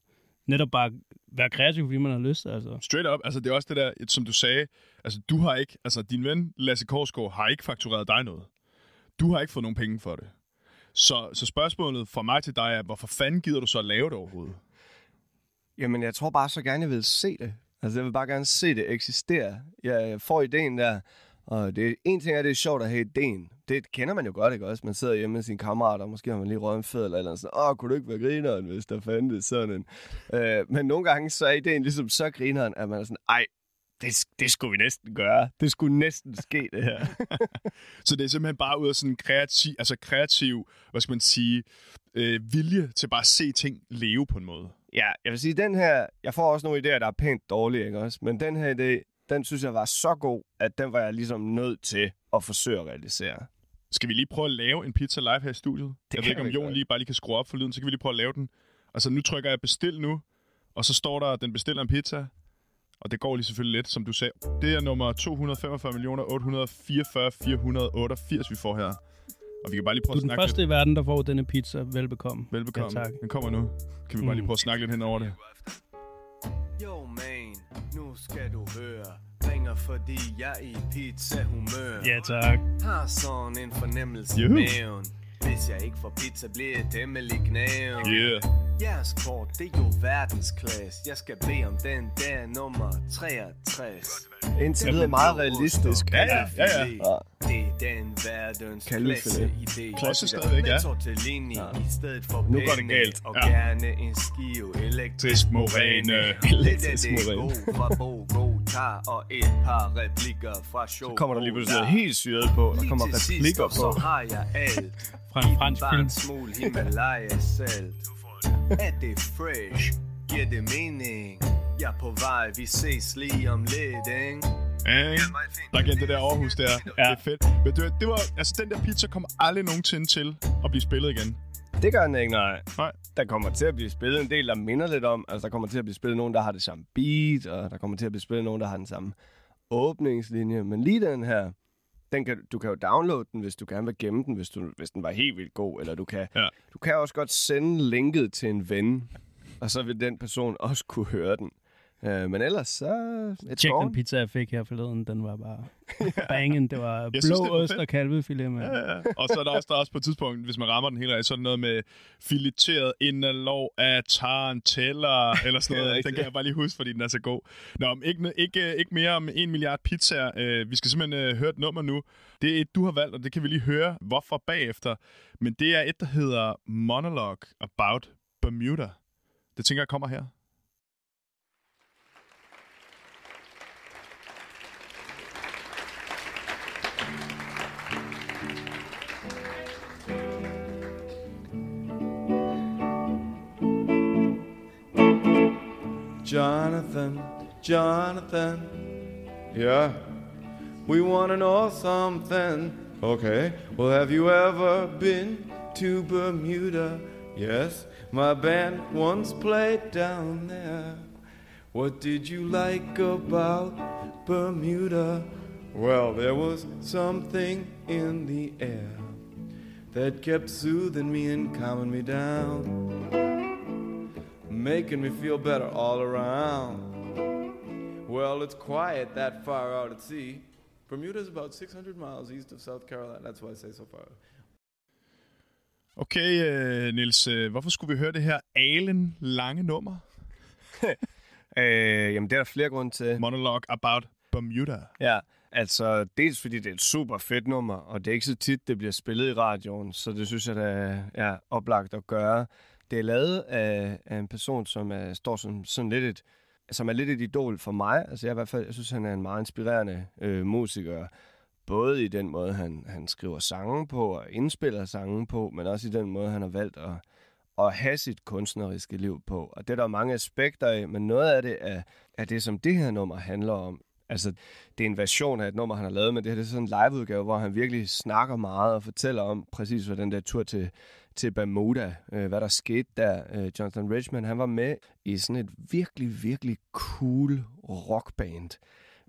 netop bare være kreativ, fordi man har lyst. Altså. Straight up, altså det er også det der, som du sagde, altså du har ikke, altså din ven Lasse Korsgaard har ikke faktureret dig noget. Du har ikke fået nogen penge for det. Så, så spørgsmålet fra mig til dig er, hvorfor fanden gider du så at lave det overhovedet? Jamen, jeg tror bare så gerne, jeg vil se det. Altså, jeg vil bare gerne se det eksistere. Jeg får ideen der, og det, en ting er, det er sjovt at have ideen. Det kender man jo godt, ikke også? Man sidder hjemme med sine kammerater, og måske har man lige røget en fed eller andet. Sådan, Åh, kunne du ikke være grineren, hvis der fandtes sådan en? Øh, men nogle gange så er ideen ligesom så grineren, at man er sådan, ej, det, det skulle vi næsten gøre. Det skulle næsten ske, det her. Så det er simpelthen bare ud af sådan en kreativ, altså kreativ, hvad skal man sige, øh, vilje til bare at se ting leve på en måde. Ja, jeg vil sige, den her... Jeg får også nogle idéer, der er pænt dårlige, ikke også? Men den her idé, den synes jeg var så god, at den var jeg ligesom nødt til at forsøge at realisere. Skal vi lige prøve at lave en pizza live her i studiet? Det jeg ved ikke, om Jon lige bare lige kan skrue op for lyden, så kan vi lige prøve at lave den. Altså, nu trykker jeg bestil nu, og så står der, at den bestiller en pizza. Og det går lige selvfølgelig lidt, som du sagde. Det er nummer 245 millioner 844 488, vi får her. Og vi kan bare lige prøve Du er at den snakke første i verden, der får denne pizza. Velbekomme. lidt. Velbekomme. Ja, tak. Den kommer nu. Kan vi bare lige Mm. prøve at snakke lidt hen over det? Yo man, nu skal du fordi jeg er i pizza humør Ja, tak. Har sådan en fornemmelse i Juhu. maven Hvis jeg ikke får pizza, bliver jeg temmelig knæven Yeah. Jeres kort, det er jo verdensklasse Jeg skal bede om den der nummer 63 Indtil videre meget realistisk. Ja, ja, ja, ja. Det den verdens klasse idé Klasse stadigvæk, ja. Med tortellini i stedet for Nu går det galt. Og Ja. gerne en skive elektrisk Morene. Elektrisk god fra Bogo Tar og et par replikker fra show Så kommer der lige pludselig noget helt syret på. Der kommer replikker Så på. har jeg alt Fra en fransk film. smule Himalaya salt Er det fresh? Giver det mening? Jeg er på vej, vi ses lige om lidt, ikke? Ja, ikke? Der igen det der Aarhus der. Ja. Det er fedt. Men det, det var, altså, den der pizza kommer aldrig nogensinde til at blive spillet igen. Det gør den ikke, nej. Nej. Der kommer til at blive spillet en del, der minder lidt om. Altså, der kommer til at blive spillet nogen, der har det samme beat, og der kommer til at blive spillet nogen, der har den samme åbningslinje. Men lige den her, den kan, du kan jo downloade den, hvis du gerne vil gemme den, hvis, du, hvis den var helt vildt god. Eller du kan, Ja. du kan også godt sende linket til en ven, og så vil den person også kunne høre den. Uh, men ellers så... Et Tjek den pizza, jeg fik her forleden. Den var bare bangen. Det var Jeg synes, det blå var ost fedt. og kalvefilet med. Ja, ja. Og så er der også, der er også på et tidspunkt, hvis man rammer den helt rigtigt, så der noget med fileteret inderlov af taranteller, eller sådan noget. den kan jeg bare lige huske, fordi den er så god. Nå, men ikke, ikke, ikke mere om en milliard pizzaer. Øh, vi skal simpelthen øh, høre et nummer nu. Det er et, du har valgt, og det kan vi lige høre, hvorfor bagefter. Men det er et, der hedder Monologue About Bermuda. Det tænker jeg kommer her. Jonathan, Jonathan. Yeah. We want to know something. Okay. Well, have you ever been to Bermuda? Yes. My band once played down there. What did you like about Bermuda? Well, there was something in the air that kept soothing me and calming me down making me feel better all around. Well, it's quiet that far out at sea. Bermuda's about 600 miles east of South Carolina. That's why I say so far. Okay, øh, Nils, øh, hvorfor skulle vi høre det her alen lange nummer? Øh, jamen, det er der flere grunde til. Monologue About Bermuda. Ja, altså dels fordi det er et super fedt nummer, og det er ikke så tit, det bliver spillet i radioen, så det synes jeg, der er ja, oplagt at gøre. Det er lavet af, af en person, som er, står som sådan lidt et, som er lidt et idol for mig. Altså jeg, i hvert fald, jeg synes, han er en meget inspirerende øh, musiker. Både i den måde, han, han skriver sange på og indspiller sange på, men også i den måde, han har valgt at, at have sit kunstneriske liv på. Og det er der mange aspekter af, men noget af det er, er det, som det her nummer handler om. Altså, det er en version af et nummer, han har lavet, men det her det er sådan en liveudgave, hvor han virkelig snakker meget og fortæller om præcis, hvad den der tur til, til Bermuda, øh, hvad der skete der. Øh, Jonathan Richman, han var med i sådan et virkelig, virkelig cool rockband,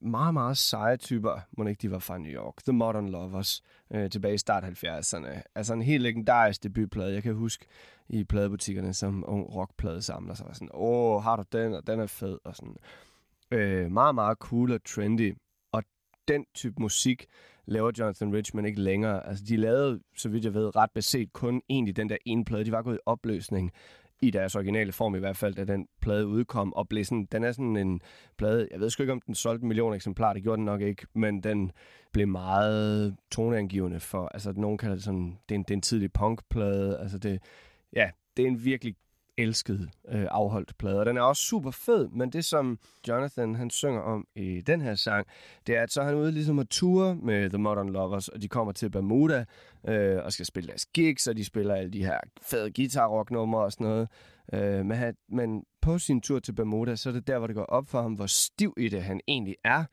meget, meget seje typer, må ikke de var fra New York. The Modern Lovers, øh, tilbage i start 70'erne. Altså en helt legendarisk debutplade. Jeg kan huske i pladebutikkerne som ung rockplade samler, så var sådan, åh, har du den, og den er fed, og sådan. Øh, meget, meget cool og trendy. Og den type musik laver Jonathan Richman ikke længere. Altså, de lavede, så vidt jeg ved, ret beset kun egentlig den der ene plade. De var gået i opløsning i deres originale form i hvert fald, da den plade udkom, og blev sådan, den er sådan en plade, jeg ved sgu ikke, om den solgte en million eksemplarer, det gjorde den nok ikke, men den blev meget toneangivende for, altså nogen kalder det sådan, det er en, det er en tidlig punkplade, altså det, ja, det er en virkelig elskede øh, afholdt plade, og den er også super fed, men det som Jonathan han synger om i den her sang, det er, at så er han ude ligesom at ture med The Modern Lovers, og de kommer til Bermuda øh, og skal spille deres gigs, og de spiller alle de her fede guitar-rock-numre og sådan noget. Øh, men, han, men på sin tur til Bermuda, så er det der, hvor det går op for ham, hvor stiv i det han egentlig er,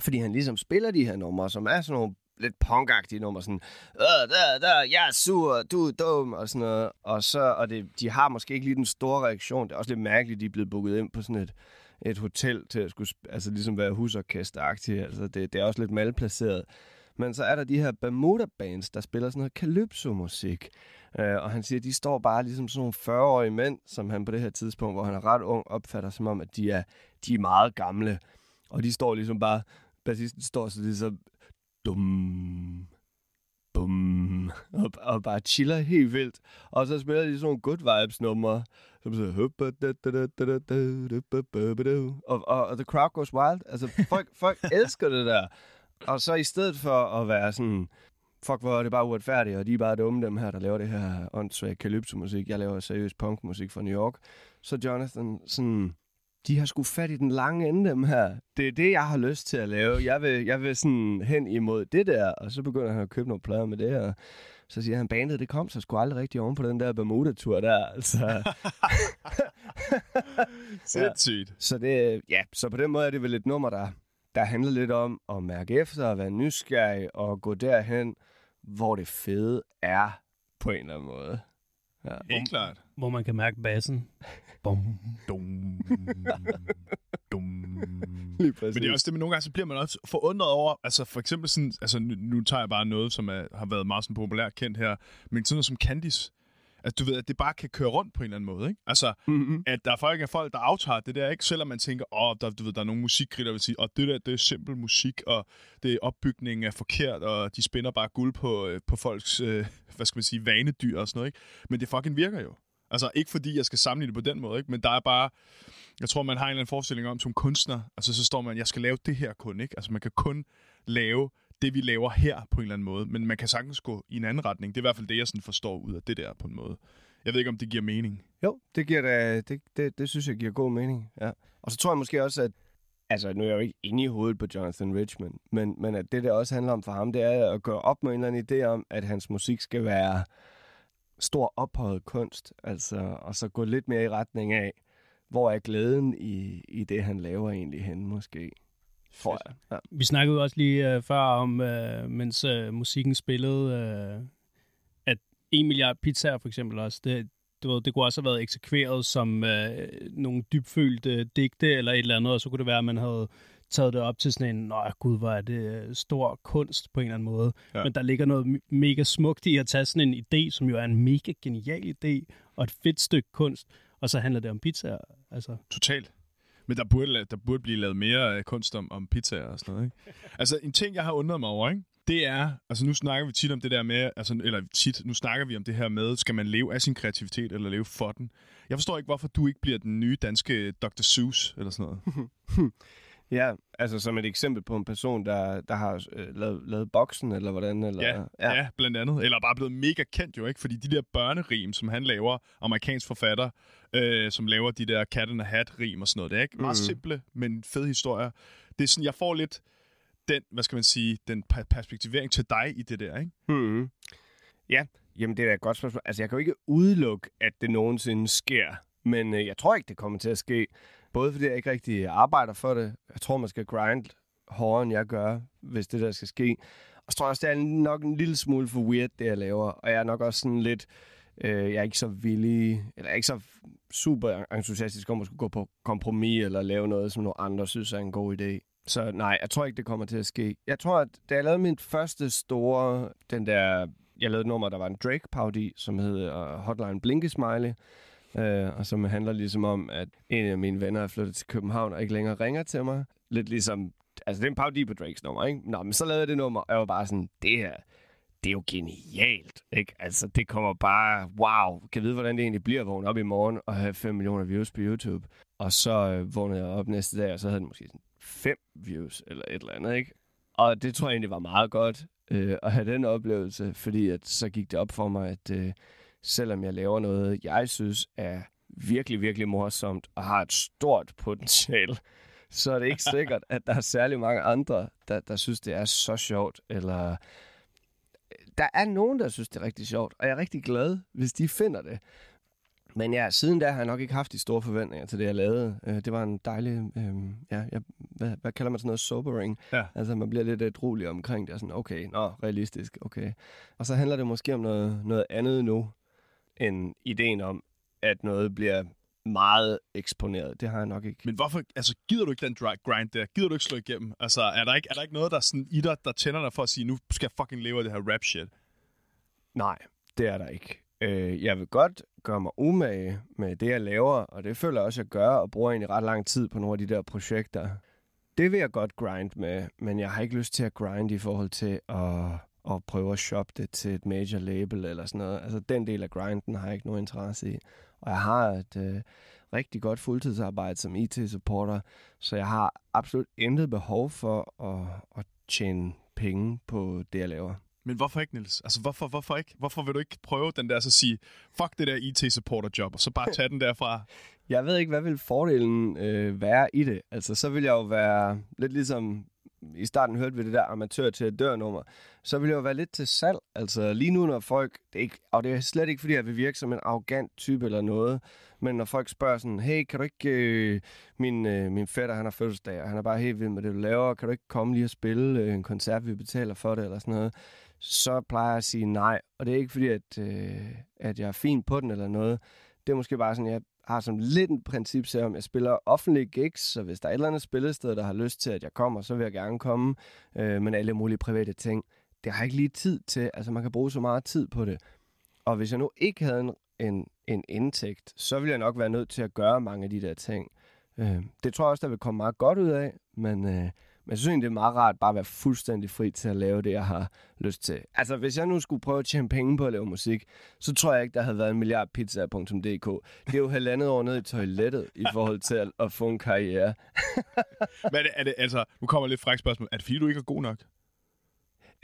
fordi han ligesom spiller de her numre, som er sådan nogle lidt punkagtige nummer, sådan, øh, der, der, jeg er sur, du er dum, og sådan noget. Og, så, og det, de har måske ikke lige den store reaktion. Det er også lidt mærkeligt, de er blevet booket ind på sådan et, et hotel til at skulle, altså ligesom være husorkesteragtigt. Altså det, det er også lidt malplaceret. Men så er der de her Bermuda-bands, der spiller sådan noget calypso-musik. Øh, og han siger, at de står bare ligesom sådan nogle 40-årige mænd, som han på det her tidspunkt, hvor han er ret ung, opfatter som om, at de er, de er meget gamle. Og de står ligesom bare, bassisten står så ligesom dum, bum, og, og bare chiller helt vildt. Og så spiller de sådan nogle good vibes numre, som så og, og, og the crowd goes wild. Altså, folk, folk elsker det der. Og så i stedet for at være sådan, fuck, hvor er det bare uretfærdigt, og de er bare dumme, dem her, der laver det her åndssvagt kalypso-musik. Jeg laver seriøs punkmusik fra New York. Så Jonathan sådan, de har sgu fat i den lange ende, dem her. Det er det, jeg har lyst til at lave. Jeg vil, jeg vil sådan hen imod det der, og så begynder han at købe nogle plader med det, og så siger han, bandet, det kom så sgu aldrig rigtig oven på den der Bermuda-tur der, altså. Sindssygt. Ja. Så, det, ja, så på den måde er det vel et nummer, der, der handler lidt om at mærke efter, at være nysgerrig og gå derhen, hvor det fede er på en eller anden måde. Ja. Helt klart. Hvor man kan mærke bassen. Bum. Dum. Dum. Lige præcis. Men det er også det, men nogle gange så bliver man også forundret over, altså for eksempel sådan, altså nu, nu tager jeg bare noget, som er, har været meget sådan populært kendt her, men sådan noget som Candice, at du ved, at det bare kan køre rundt på en eller anden måde, ikke? Altså, mm-hmm. at der er folk, er folk, der aftager det der, ikke? Selvom man tænker, åh, oh, der, du ved, der er nogle musikkritiker, der vil sige, og det der, det er simpel musik, og det er opbygningen er forkert, og de spænder bare guld på, øh, på folks, øh, hvad skal man sige, vanedyr og sådan noget, ikke? Men det fucking virker jo. Altså, ikke fordi jeg skal sammenligne det på den måde, ikke? men der er bare... Jeg tror, man har en eller anden forestilling om, som kunstner, altså så står man, jeg skal lave det her kun, ikke? Altså, man kan kun lave det, vi laver her på en eller anden måde, men man kan sagtens gå i en anden retning. Det er i hvert fald det, jeg sådan forstår ud af det der på en måde. Jeg ved ikke, om det giver mening. Jo, det giver da, det, det, det synes jeg giver god mening, ja. Og så tror jeg måske også, at altså nu er jeg jo ikke inde i hovedet på Jonathan Richmond, men, men at det, der også handler om for ham, det er at gøre op med en eller anden idé om, at hans musik skal være stor ophøjet kunst, altså, og så gå lidt mere i retning af, hvor er glæden i, i det, han laver egentlig hen, måske. Tror jeg. Ja. Vi snakkede også lige uh, før om, uh, mens uh, musikken spillede, uh, at en milliard pizzaer for eksempel også, det, det, ved, det kunne også have været eksekveret som uh, nogle dybfølte digte eller et eller andet, og så kunne det være, at man havde taget det op til sådan en, nej gud, hvor er det stor kunst på en eller anden måde. Ja. Men der ligger noget mega smukt i at tage sådan en idé, som jo er en mega genial idé, og et fedt stykke kunst, og så handler det om pizza. Altså. Totalt. Men der burde, der burde blive lavet mere øh, kunst om, om pizza og sådan noget. Ikke? altså en ting, jeg har undret mig over, ikke? det er, altså nu snakker vi tit om det der med, altså, eller tit, nu snakker vi om det her med, skal man leve af sin kreativitet, eller leve for den? Jeg forstår ikke, hvorfor du ikke bliver den nye danske Dr. Seuss, eller sådan noget. Ja, altså som et eksempel på en person, der, der har øh, lavet, lavet boksen, eller hvordan? Eller, ja, ja. ja, blandt andet. Eller bare blevet mega kendt jo, ikke? Fordi de der børnerim, som han laver, amerikansk forfatter, øh, som laver de der cat and hat rim og sådan noget, det er ikke? Meget mm. simple, men fed historie. Det er sådan, jeg får lidt den, hvad skal man sige, den perspektivering til dig i det der, ikke? Mm. Ja, jamen det er et godt spørgsmål. Altså jeg kan jo ikke udelukke, at det nogensinde sker, men øh, jeg tror ikke, det kommer til at ske. Både fordi jeg ikke rigtig arbejder for det. Jeg tror, man skal grind hårdere, end jeg gør, hvis det der skal ske. Og så tror jeg også, det er nok en lille smule for weird, det jeg laver. Og jeg er nok også sådan lidt... Øh, jeg er ikke så villig, eller ikke så super entusiastisk om at skulle gå på kompromis, eller lave noget, som nogle andre synes er en god idé. Så nej, jeg tror ikke, det kommer til at ske. Jeg tror, at da jeg lavede min første store, den der, jeg lavede et nummer, der var en Drake-parodi, som hed uh, Hotline Blinky Smiley, øh, og som handler ligesom om, at en af mine venner er flyttet til København og ikke længere ringer til mig. Lidt ligesom, altså det er en parodi på Drakes nummer, ikke? Nå, men så lavede jeg det nummer, og jeg var bare sådan, det her, det er jo genialt, ikke? Altså, det kommer bare, wow, kan vide, hvordan det egentlig bliver at vågne op i morgen og have 5 millioner views på YouTube. Og så øh, vågnede jeg op næste dag, og så havde den måske sådan 5 views eller et eller andet, ikke? Og det tror jeg egentlig var meget godt øh, at have den oplevelse, fordi at så gik det op for mig, at øh, selvom jeg laver noget, jeg synes er virkelig, virkelig morsomt og har et stort potentiale, så er det ikke sikkert, at der er særlig mange andre, der, der synes, det er så sjovt, eller der er nogen, der synes, det er rigtig sjovt, og jeg er rigtig glad, hvis de finder det. Men ja, siden da har jeg nok ikke haft de store forventninger til det, jeg lavede. Øh, Det var en dejlig, øh, ja, jeg, hvad, hvad kalder man sådan noget, sobering? Ja. Altså, man bliver lidt ædruelig omkring det, og sådan, okay, nå, realistisk, okay. Og så handler det måske om noget, noget andet nu, end ideen om, at noget bliver meget eksponeret. Det har jeg nok ikke. Men hvorfor, altså gider du ikke den grind der? Gider du ikke slå igennem? Altså er der ikke, er der ikke noget, der er sådan i dig, der tænder dig for at sige, nu skal jeg fucking leve af det her rap shit? Nej, det er der ikke. Øh, jeg vil godt gøre mig umage med det, jeg laver, og det føler jeg også, at jeg gør, og bruger egentlig ret lang tid på nogle af de der projekter. Det vil jeg godt grind med, men jeg har ikke lyst til at grind i forhold til at, at prøve at shoppe det til et major label eller sådan noget. Altså, den del af grinden har jeg ikke nogen interesse i. Og jeg har et øh, rigtig godt fuldtidsarbejde som IT-supporter, så jeg har absolut intet behov for at, at tjene penge på det, jeg laver. Men hvorfor ikke, Niels? Altså, hvorfor, hvorfor ikke? Hvorfor vil du ikke prøve den der, så sige, fuck det der IT-supporter-job, og så bare tage den derfra? Jeg ved ikke, hvad vil fordelen øh, være i det. Altså, så vil jeg jo være lidt ligesom... I starten hørte vi det der amatør til at dør nummer. Så vil jeg jo være lidt til salg. Altså lige nu, når folk... Det er ikke, og det er slet ikke, fordi jeg vil virke som en arrogant type eller noget. Men når folk spørger sådan, hey, kan du ikke... Øh, min, øh, min fætter, han har fødselsdag, og han er bare helt vild med det, du laver. Kan du ikke komme lige og spille øh, en koncert, vi betaler for det, eller sådan noget? Så plejer jeg at sige nej. Og det er ikke fordi, at, øh, at jeg er fin på den eller noget. Det er måske bare sådan, jeg har som lidt en princip til, om jeg spiller offentlige gigs, så hvis der er et eller andet spillested, der har lyst til, at jeg kommer, så vil jeg gerne komme. Øh, men alle mulige private ting, det har jeg ikke lige tid til. Altså, man kan bruge så meget tid på det. Og hvis jeg nu ikke havde en, en, en indtægt, så ville jeg nok være nødt til at gøre mange af de der ting. Øh, det tror jeg også, der vil komme meget godt ud af, men... Øh, men jeg synes egentlig, det er meget rart bare at være fuldstændig fri til at lave det, jeg har lyst til. Altså, hvis jeg nu skulle prøve at tjene penge på at lave musik, så tror jeg ikke, der havde været en milliard pizza.dk. Det er jo halvandet år ned i toilettet i forhold til at, at få en karriere. Men er det, er det, altså, nu kommer lidt fræk spørgsmål. Er det fordi, du ikke er god nok?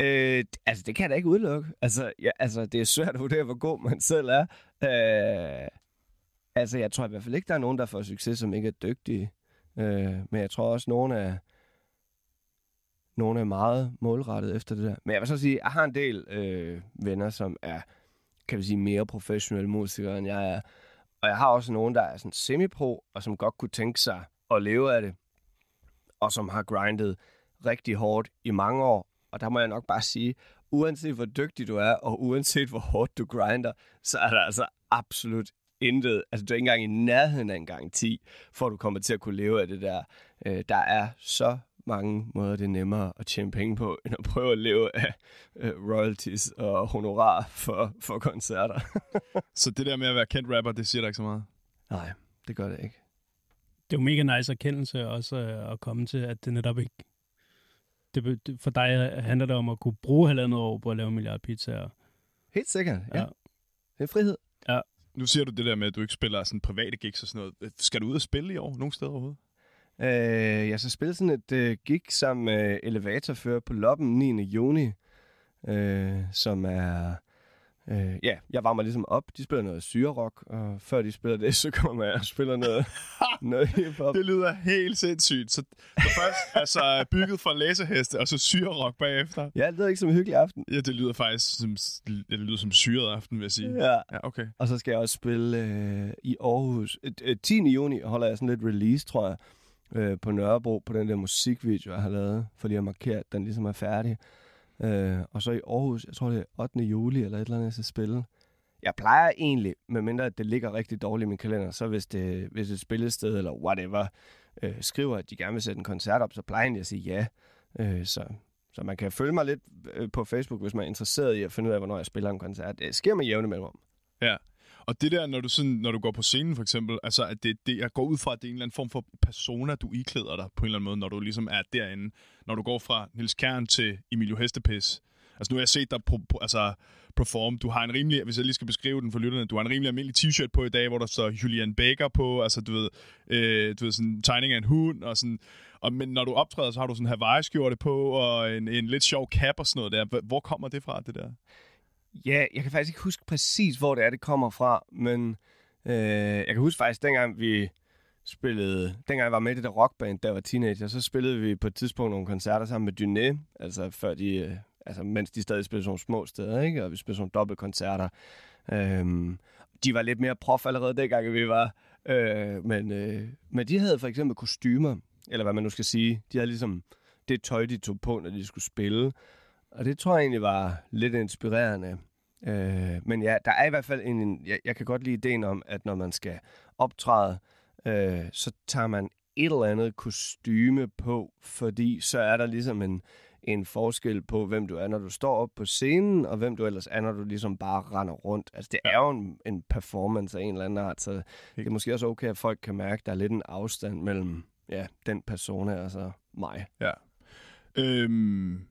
Øh, altså, det kan jeg da ikke udelukke. Altså, ja, altså, det er svært at vurdere, hvor god man selv er. Øh, altså, jeg tror i hvert fald ikke, der er nogen, der får succes, som ikke er dygtige. Øh, men jeg tror også, nogen er, nogle er meget målrettet efter det der. Men jeg vil så sige, jeg har en del øh, venner, som er, kan vi sige, mere professionelle musikere, end jeg er. Og jeg har også nogen, der er sådan semi-pro, og som godt kunne tænke sig at leve af det, og som har grindet rigtig hårdt i mange år. Og der må jeg nok bare sige, uanset hvor dygtig du er, og uanset hvor hårdt du grinder, så er der altså absolut intet, altså du er ikke engang i nærheden af en garanti, for at du kommer til at kunne leve af det der. Øh, der er så mange måder, det er nemmere at tjene penge på, end at prøve at leve af øh, royalties og honorar for, for koncerter. Så det der med at være kendt rapper, det siger dig ikke så meget? Nej, det gør det ikke. Det er jo mega nice erkendelse også øh, at komme til, at det netop ikke... Det, for dig handler det om at kunne bruge halvandet år på at lave en milliard pizzaer. Helt sikkert, ja. Ja. ja. Det er frihed. Nu siger du det der med, at du ikke spiller sådan private gigs og sådan noget. Skal du ud og spille i år, nogle steder overhovedet? Øh, jeg skal spille sådan et øh, gig sammen med Elevatorfører på Loppen 9. juni, øh, som er... Øh, ja, jeg varmer ligesom op. De spiller noget syrerock, og før de spiller det, så kommer jeg og spiller noget, noget hiphop. Det lyder helt sindssygt. Så, så først altså bygget for læseheste, og så syrerok bagefter. Ja, det lyder ikke som en hyggelig aften. Ja, det lyder faktisk som, det lyder som syret aften, vil jeg sige. Ja. Ja, okay. Og så skal jeg også spille øh, i Aarhus. Øh, øh, 10. juni holder jeg sådan lidt release, tror jeg, øh, på Nørrebro, på den der musikvideo, jeg har lavet, for lige at markere, at den ligesom er færdig. Øh, og så i Aarhus, jeg tror det er 8. juli eller et eller andet, jeg skal spille. jeg plejer egentlig, medmindre at det ligger rigtig dårligt i min kalender, så hvis, det, hvis et spillested eller whatever øh, skriver, at de gerne vil sætte en koncert op, så plejer jeg at sige ja. Øh, så, så man kan følge mig lidt øh, på Facebook, hvis man er interesseret i at finde ud af, hvornår jeg spiller en koncert. Det sker med jævne mellemrum. Ja. Og det der, når du, sådan, når du går på scenen for eksempel, altså at det, det, jeg går ud fra, at det er en eller anden form for persona, du iklæder dig på en eller anden måde, når du ligesom er derinde. Når du går fra Nils Kern til Emilio Hestepis. Altså nu har jeg set dig på, på, altså, perform. Du har en rimelig, hvis jeg lige skal beskrive den for lytterne, du har en rimelig almindelig t-shirt på i dag, hvor der står Julian Baker på, altså du ved, øh, du ved sådan en tegning af en hund, og sådan, og, men når du optræder, så har du sådan en Hawaii-skjorte på, og en, en lidt sjov cap og sådan noget der. Hvor kommer det fra, det der? Ja, jeg kan faktisk ikke huske præcis, hvor det er, det kommer fra, men øh, jeg kan huske faktisk, dengang vi spillede, dengang jeg var med i det der rockband, der var teenager, så spillede vi på et tidspunkt nogle koncerter sammen med Dyné, altså før de, øh, altså mens de stadig spillede sådan nogle små steder, ikke? og vi spillede sådan nogle dobbeltkoncerter. Øhm, de var lidt mere prof allerede dengang, vi var, øh, men, øh, men de havde for eksempel kostymer, eller hvad man nu skal sige. De havde ligesom det tøj, de tog på, når de skulle spille. Og det tror jeg egentlig var lidt inspirerende. Øh, men ja, der er i hvert fald en, en jeg, jeg kan godt lide ideen om, at når man skal optræde, øh, så tager man et eller andet kostyme på, fordi så er der ligesom en, en forskel på, hvem du er, når du står op på scenen, og hvem du ellers er, når du ligesom bare render rundt. Altså, det er jo en, en performance af en eller anden art, så det er måske også okay, at folk kan mærke, at der er lidt en afstand mellem ja, den persona og så mig. Ja. Øhm,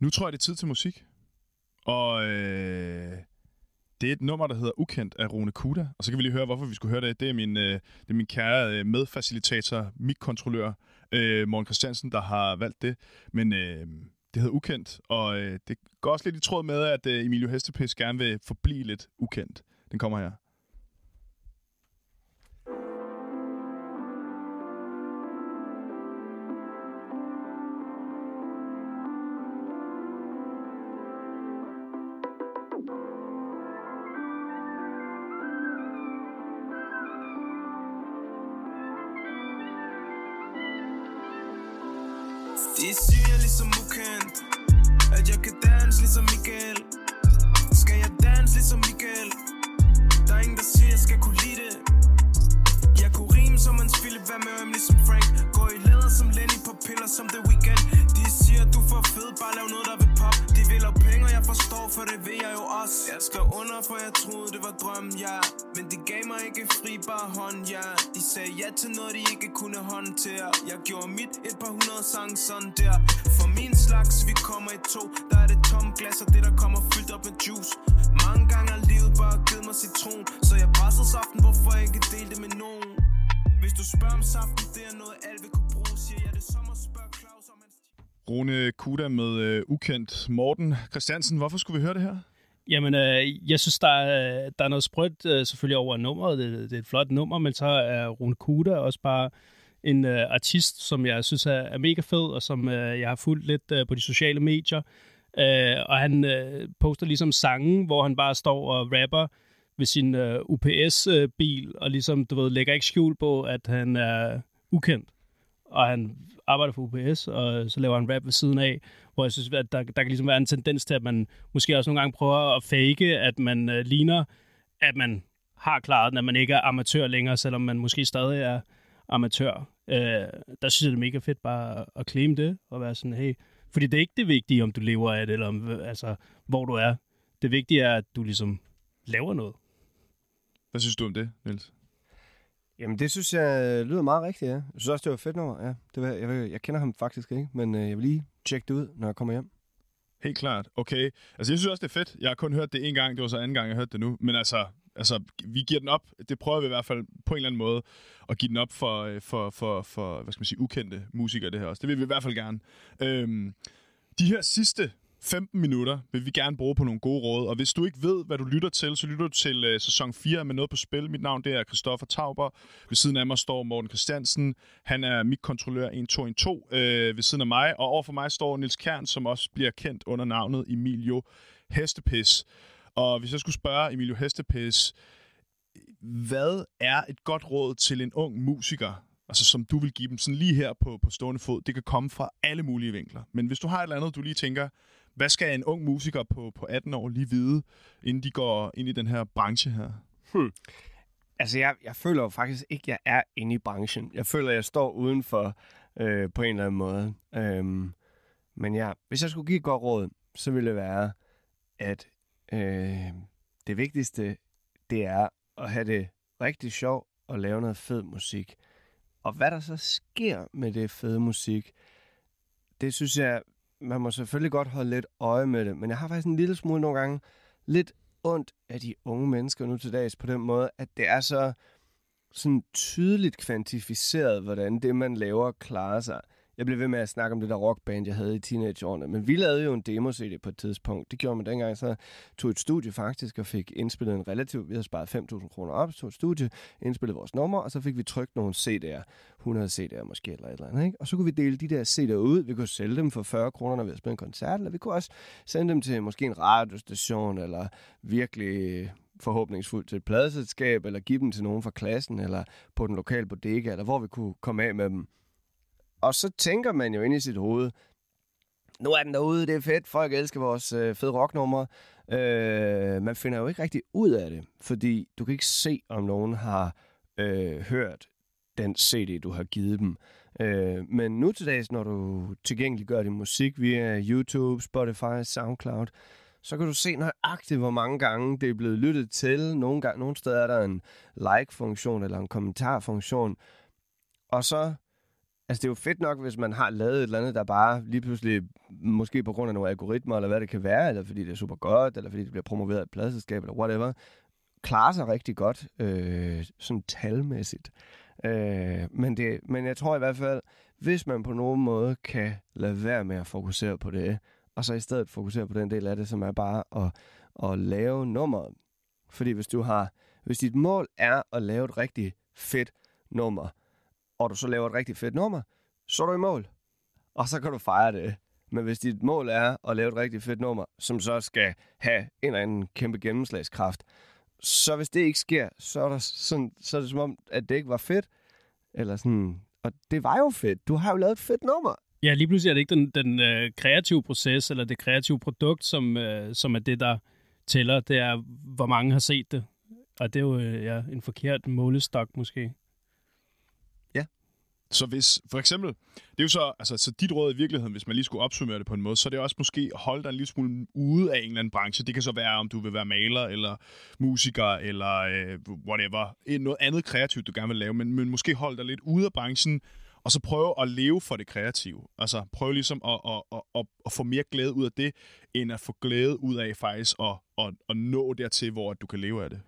nu tror jeg, det er tid til musik. Og øh, det er et nummer, der hedder Ukendt af Rune Kuda. Og så kan vi lige høre, hvorfor vi skulle høre det. Det er min, øh, det er min kære øh, medfacilitator, mikkontrollør, øh, Morten Christiansen, der har valgt det. Men øh, det hedder Ukendt, og øh, det går også lidt i tråd med, at øh, Emilio Hestepis gerne vil forblive lidt ukendt. Den kommer her. Gjorde mit et par hundrede sange sådan der For min slags vi kommer i to Der er det tomme glas og det der kommer fyldt op med juice Mange gange har livet bare givet mig citron Så jeg pressede saften hvorfor jeg ikke dele det med nogen Hvis du spørger om saften det er noget alt vil kunne bruge Siger jeg det som at spørge Claus om hans Rune Kuda med øh, Ukendt. Morten Christiansen, hvorfor skulle vi høre det her? Jamen, øh, jeg synes, der er, der er noget sprødt øh, selvfølgelig over nummeret. Det, det er et flot nummer, men så er Rune Kuda også bare en øh, artist, som jeg synes er, er mega fed, og som øh, jeg har fulgt lidt øh, på de sociale medier. Øh, og han øh, poster ligesom sange, hvor han bare står og rapper ved sin øh, UPS-bil, øh, og ligesom, du ved, lægger ikke skjul på, at han er ukendt. Og han arbejder for UPS, og så laver han rap ved siden af, hvor jeg synes, at der, der kan ligesom være en tendens til, at man måske også nogle gange prøver at fake, at man øh, ligner, at man har klaret den, at man ikke er amatør længere, selvom man måske stadig er amatør. Øh, der synes jeg, det er mega fedt bare at, at claim det, og være sådan, hey, fordi det er ikke det vigtige, om du lever af det, eller om, altså, hvor du er. Det vigtige er, at du ligesom laver noget. Hvad synes du om det, Niels? Jamen, det synes jeg lyder meget rigtigt, ja. Jeg synes også, det var fedt nummer, ja. Det var, jeg, jeg, jeg kender ham faktisk ikke, men øh, jeg vil lige tjekke det ud, når jeg kommer hjem. Helt klart. Okay. Altså, jeg synes også, det er fedt. Jeg har kun hørt det en gang. Det var så anden gang, jeg hørte det nu. Men altså, altså, vi giver den op. Det prøver vi i hvert fald på en eller anden måde at give den op for, øh, for, for, for hvad skal man sige, ukendte musikere, det her også. Det vil vi i hvert fald gerne. Øhm, de her sidste 15 minutter vil vi gerne bruge på nogle gode råd. Og hvis du ikke ved, hvad du lytter til, så lytter du til uh, sæson 4 med noget på spil. Mit navn det er Christoffer Tauber. Ved siden af mig står Morten Christiansen. Han er mit kontrollør 1212 uh, øh, ved siden af mig. Og overfor mig står Nils Kern, som også bliver kendt under navnet Emilio Hestepis. Og hvis jeg skulle spørge Emilio Hestepes, hvad er et godt råd til en ung musiker, altså som du vil give dem sådan lige her på, på stående fod? Det kan komme fra alle mulige vinkler. Men hvis du har et eller andet, du lige tænker, Hvad skal en ung musiker på, på 18 år lige vide, inden de går ind i den her branche her? Hmm. Altså, jeg, jeg føler jo faktisk ikke, at jeg er inde i branchen. Jeg føler, at jeg står udenfor øh, på en eller anden måde. Øhm, men ja, hvis jeg skulle give et godt råd, så ville det være, at øh, det vigtigste, det er at have det rigtig sjovt og lave noget fed musik. Og hvad der så sker med det fede musik, det synes jeg, man må selvfølgelig godt holde lidt øje med det. Men jeg har faktisk en lille smule nogle gange lidt ondt af de unge mennesker nu til dags på den måde, at det er så sådan tydeligt kvantificeret, hvordan det, man laver, klarer sig. Jeg blev ved med at snakke om det der rockband, jeg havde i teenageårene, men vi lavede jo en demo-CD på et tidspunkt. Det gjorde man dengang, så tog et studie faktisk og fik indspillet en relativt... Vi havde sparet 5.000 kroner op, tog et studie, indspillede vores nummer, og så fik vi trykt nogle CD'er. 100 CD'er måske, eller et eller andet, ikke? Og så kunne vi dele de der CD'er ud. Vi kunne sælge dem for 40 kroner, når vi havde spillet en koncert, eller vi kunne også sende dem til måske en radiostation, eller virkelig forhåbningsfuldt til et pladeselskab, eller give dem til nogen fra klassen, eller på den lokale bodega, eller hvor vi kunne komme af med dem. Og så tænker man jo ind i sit hoved, nu er den derude, det er fedt, folk elsker vores øh, fede rocknummer. Øh, man finder jo ikke rigtig ud af det, fordi du kan ikke se, om nogen har øh, hørt den CD, du har givet dem. Øh, men nu til dags, når du tilgængeliggør din musik via YouTube, Spotify, SoundCloud, så kan du se nøjagtigt, hvor mange gange det er blevet lyttet til. Nogle, gange, nogle steder er der en like-funktion eller en kommentarfunktion. Og så Altså, det er jo fedt nok, hvis man har lavet et eller andet, der bare lige pludselig, måske på grund af nogle algoritmer, eller hvad det kan være, eller fordi det er super godt, eller fordi det bliver promoveret af et pladselskab, eller whatever, klarer sig rigtig godt, øh, sådan talmæssigt. Øh, men, det, men jeg tror i hvert fald, hvis man på nogen måde kan lade være med at fokusere på det, og så i stedet fokusere på den del af det, som er bare at, at lave nummeret. Fordi hvis du har, hvis dit mål er at lave et rigtig fedt nummer, og du så laver et rigtig fedt nummer, så er du i mål. Og så kan du fejre det. Men hvis dit mål er at lave et rigtig fedt nummer, som så skal have en eller anden kæmpe gennemslagskraft, så hvis det ikke sker, så er, der sådan, så er det som om, at det ikke var fedt. Eller sådan, og det var jo fedt. Du har jo lavet et fedt nummer. Ja, lige pludselig er det ikke den, den øh, kreative proces eller det kreative produkt, som, øh, som er det, der tæller. Det er, hvor mange har set det. Og det er jo øh, ja, en forkert målestok måske. Så hvis, for eksempel, det er jo så, altså, så dit råd i virkeligheden, hvis man lige skulle opsummere det på en måde, så er det også måske at holde dig en lille smule ude af en eller anden branche. Det kan så være, om du vil være maler, eller musiker, eller øh, whatever. Noget andet kreativt, du gerne vil lave, men, men måske holde dig lidt ude af branchen, og så prøve at leve for det kreative. Altså prøve ligesom at, at, at, at, at få mere glæde ud af det, end at få glæde ud af faktisk at, at, at nå dertil, hvor du kan leve af det.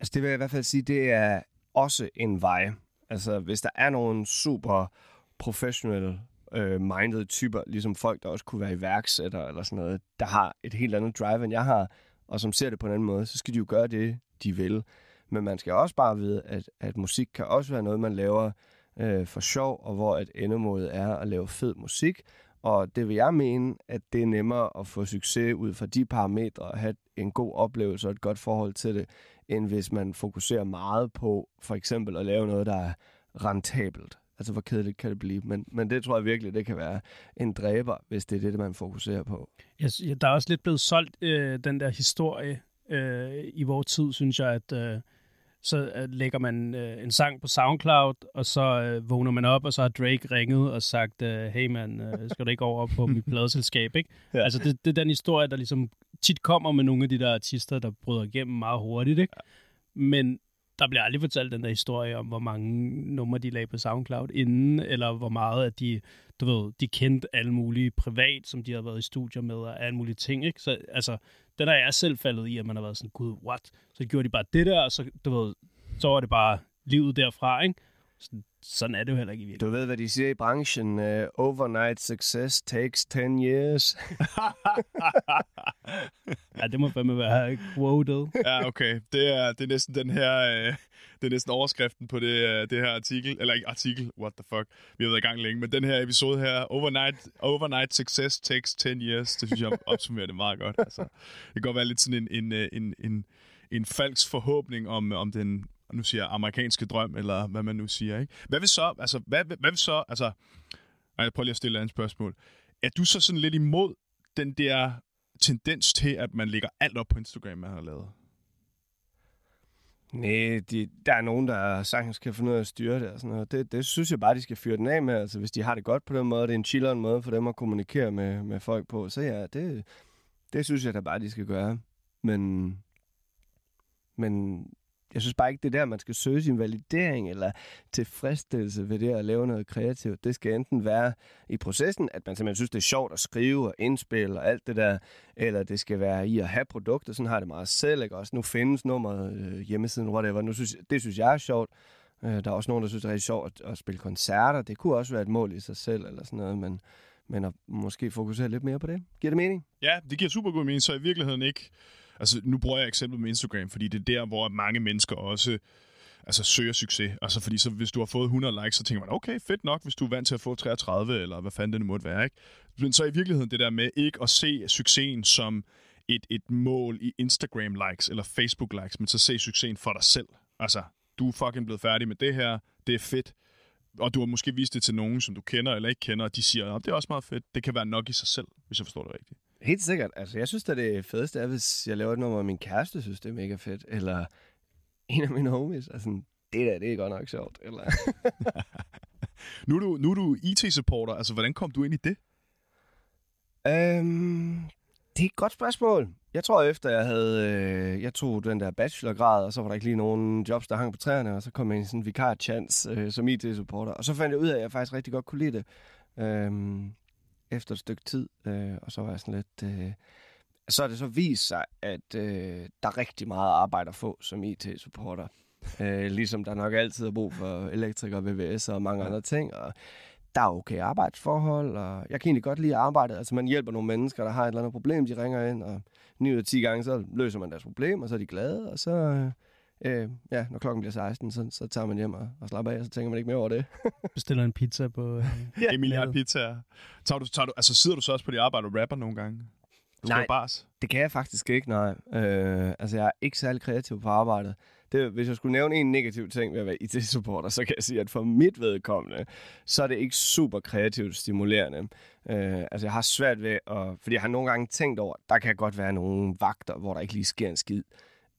Altså det vil jeg i hvert fald sige, det er også en vej. Altså, hvis der er nogle super professionelle øh, minded typer, ligesom folk, der også kunne være iværksætter eller sådan noget, der har et helt andet drive, end jeg har, og som ser det på en anden måde, så skal de jo gøre det, de vil. Men man skal også bare vide, at, at musik kan også være noget, man laver øh, for sjov, og hvor et endemåde er at lave fed musik. Og det vil jeg mene, at det er nemmere at få succes ud fra de parametre, og have en god oplevelse og et godt forhold til det, end hvis man fokuserer meget på for eksempel at lave noget, der er rentabelt. Altså, hvor kedeligt kan det blive? Men, men det tror jeg virkelig, det kan være en dræber, hvis det er det, man fokuserer på. Ja, der er også lidt blevet solgt øh, den der historie øh, i vores tid, synes jeg, at øh, så øh, lægger man øh, en sang på SoundCloud, og så øh, vågner man op, og så har Drake ringet og sagt, øh, hey man, øh, skal du ikke over på mit pladeselskab, ikke? ja. Altså, det, det er den historie, der ligesom tit kommer med nogle af de der artister, der bryder igennem meget hurtigt, ikke? Ja. Men der bliver aldrig fortalt den der historie om, hvor mange numre de lagde på SoundCloud inden, eller hvor meget at de, du ved, de kendte alle mulige privat, som de har været i studier med, og alle mulige ting, ikke? Så altså, den er jeg selv faldet i, at man har været sådan, gud, what? Så gjorde de bare det der, og så, du ved, så var det bare livet derfra, ikke? Sådan, sådan er det jo heller ikke i virkeligheden. Du ved, hvad de siger i branchen. Uh, overnight success takes 10 years. ja, det må fandme være quoted. ja, okay. Det er, det er næsten den her... Uh, det er næsten overskriften på det, uh, det her artikel. Eller ikke artikel, what the fuck. Vi har været i gang længe. Men den her episode her, overnight, overnight success takes 10 years, det synes jeg opsummerer det meget godt. Altså, det kan godt være lidt sådan en, en, en, en, en falsk forhåbning om, om den nu siger jeg amerikanske drøm, eller hvad man nu siger. Ikke? Hvad vil så, altså, hvad, hvad vil så, altså, jeg prøver lige at stille et andet spørgsmål. Er du så sådan lidt imod den der tendens til, at man lægger alt op på Instagram, man har lavet? Nej, de, der er nogen, der sagtens kan finde ud af at styre det og sådan noget. Det, det synes jeg bare, de skal fyre den af med. Altså, hvis de har det godt på den måde, det er en chilleren måde for dem at kommunikere med, med folk på, så ja, det, det synes jeg da bare, de skal gøre. Men, men jeg synes bare ikke, det er der, man skal søge sin validering eller tilfredsstillelse ved det at lave noget kreativt. Det skal enten være i processen, at man simpelthen synes, det er sjovt at skrive og indspille og alt det der, eller det skal være i at have produkter. Sådan har det meget selv. Ikke? Også nu findes nummeret, øh, hjemmesiden, whatever. Nu synes, det synes jeg er sjovt. Øh, der er også nogen, der synes, det er rigtig sjovt at, at spille koncerter. Det kunne også være et mål i sig selv, eller sådan noget, men, men at måske fokusere lidt mere på det. Giver det mening? Ja, det giver super god mening, så i virkeligheden ikke... Altså, nu bruger jeg eksemplet med Instagram, fordi det er der, hvor mange mennesker også altså, søger succes. Altså, fordi så, hvis du har fået 100 likes, så tænker man, okay, fedt nok, hvis du er vant til at få 33, eller hvad fanden det nu måtte være, ikke? Men så i virkeligheden det der med ikke at se succesen som et, et mål i Instagram-likes eller Facebook-likes, men så se succesen for dig selv. Altså, du er fucking blevet færdig med det her, det er fedt, og du har måske vist det til nogen, som du kender eller ikke kender, og de siger, at det er også meget fedt. Det kan være nok i sig selv, hvis jeg forstår det rigtigt. Helt sikkert. Altså, jeg synes at det fedeste er, hvis jeg laver et nummer, og min kæreste synes, det er mega fedt. Eller en af mine homies. Altså, det der, det er godt nok sjovt. Eller... Nu er du, nu er du IT-supporter. Altså, hvordan kom du ind i det? Øhm, det er et godt spørgsmål. Jeg tror, efter jeg havde... Øh, jeg tog den der bachelorgrad, og så var der ikke lige nogen jobs, der hang på træerne, og så kom jeg ind i sådan en vikar-chance øh, som IT-supporter. Og så fandt jeg ud af, at jeg faktisk rigtig godt kunne lide det. Øhm, efter et stykke tid, øh, og så var jeg sådan lidt... Øh, så har det så vist sig, at øh, der er rigtig meget arbejde at få som IT-supporter. Øh, ligesom der nok altid er brug for elektrikere, VVS og mange andre ting. Og der er okay arbejdsforhold, og jeg kan egentlig godt lide arbejdet. Altså man hjælper nogle mennesker, der har et eller andet problem, de ringer ind, og 9 ud af 10 gange, så løser man deres problem, og så er de glade, og så, øh, øh, ja, når klokken bliver 16, så, så tager man hjem og, og slapper af, og så tænker man ikke mere over det. Bestiller en pizza på... Øh, Ja. En milliard pizzaer. Tager du, tager du, altså, sidder du så også på dit arbejde og rapper nogle gange? Spiller Nej. Bars? Det kan jeg faktisk ikke, nej. Øh, altså, jeg er ikke særlig kreativ på arbejdet. Det, hvis jeg skulle nævne en negativ ting ved at være IT-supporter, så kan jeg sige, at for mit vedkommende, så er det ikke super kreativt stimulerende. Øh, altså, jeg har svært ved at... Fordi jeg har nogle gange tænkt over, der kan godt være nogle vagter, hvor der ikke lige sker en skid.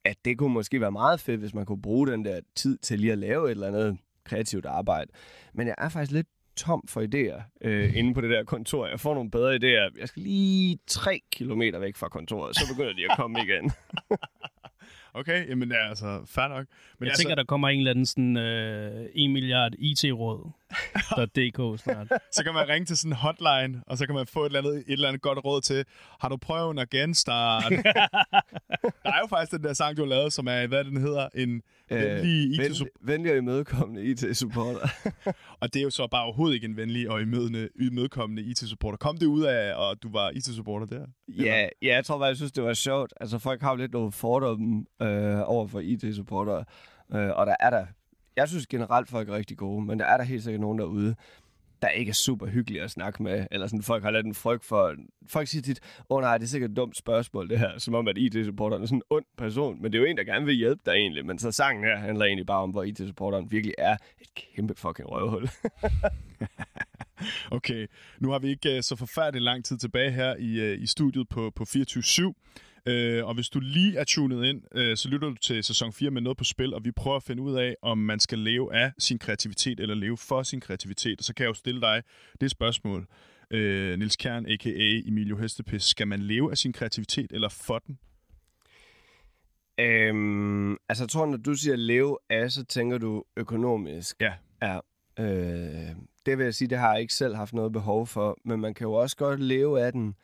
At det kunne måske være meget fedt, hvis man kunne bruge den der tid til lige at lave et eller andet kreativt arbejde. Men jeg er faktisk lidt tom for idéer øh, inde på det der kontor. Jeg får nogle bedre idéer. Jeg skal lige tre kilometer væk fra kontoret, så begynder de at komme igen. Okay, jamen ja, altså, fair nok. Men jeg altså, tænker, der kommer en eller anden sådan, øh, 1 milliard IT-råd. .dk snart. så kan man ringe til sådan en hotline, og så kan man få et eller andet, et eller andet godt råd til, har du prøvet at genstarte? der er jo faktisk den der sang, du har lavet, som er, hvad den hedder, en venlig it venlig, venlig og imødekommende IT-supporter. Og det er jo så bare overhovedet ikke en venlig og imødende, imødekommende IT-supporter. Kom det ud af, at du var IT-supporter der? Ja, ja, jeg tror bare, jeg synes, det var sjovt. Altså, folk har jo lidt nogle fordomme øh, over for IT-supportere, øh, og der er der... Jeg synes generelt, folk er rigtig gode, men der er der helt sikkert nogen derude, der ikke er super hyggelige at snakke med, eller sådan, folk har lidt en frygt for... Folk siger tit, åh oh, nej, det er sikkert et dumt spørgsmål, det her, som om, at IT-supporteren er sådan en ond person, men det er jo en, der gerne vil hjælpe dig egentlig, men så sangen her handler egentlig bare om, hvor IT-supporteren virkelig er et kæmpe fucking røvhul. Okay, nu har vi ikke uh, så forfærdeligt lang tid tilbage her i, uh, i studiet på, på 24-7. Uh, og hvis du lige er tunet ind, uh, så lytter du til sæson 4 med noget på spil, og vi prøver at finde ud af, om man skal leve af sin kreativitet eller leve for sin kreativitet. Og så kan jeg jo stille dig det spørgsmål. Uh, Nils Kern, a.k.a. Emilio Hestepis. Skal man leve af sin kreativitet eller for den? Øhm, altså, jeg tror, når du siger leve af, så tænker du økonomisk. Ja. Ja. Øh, det vil jeg sige, det har jeg ikke selv haft noget behov for, men man kan jo også godt leve af den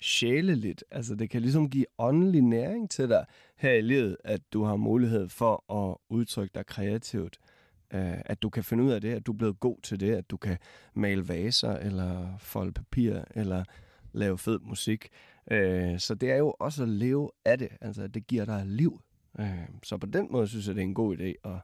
sjæleligt. Altså, det kan ligesom give åndelig næring til dig her i livet, at du har mulighed for at udtrykke dig kreativt. Øh, at du kan finde ud af det, at du er blevet god til det, at du kan male vaser, eller folde papir, eller lave fed musik. Øh, så det er jo også at leve af det, altså at det giver dig liv. Øh, så på den måde synes jeg, det er en god idé at,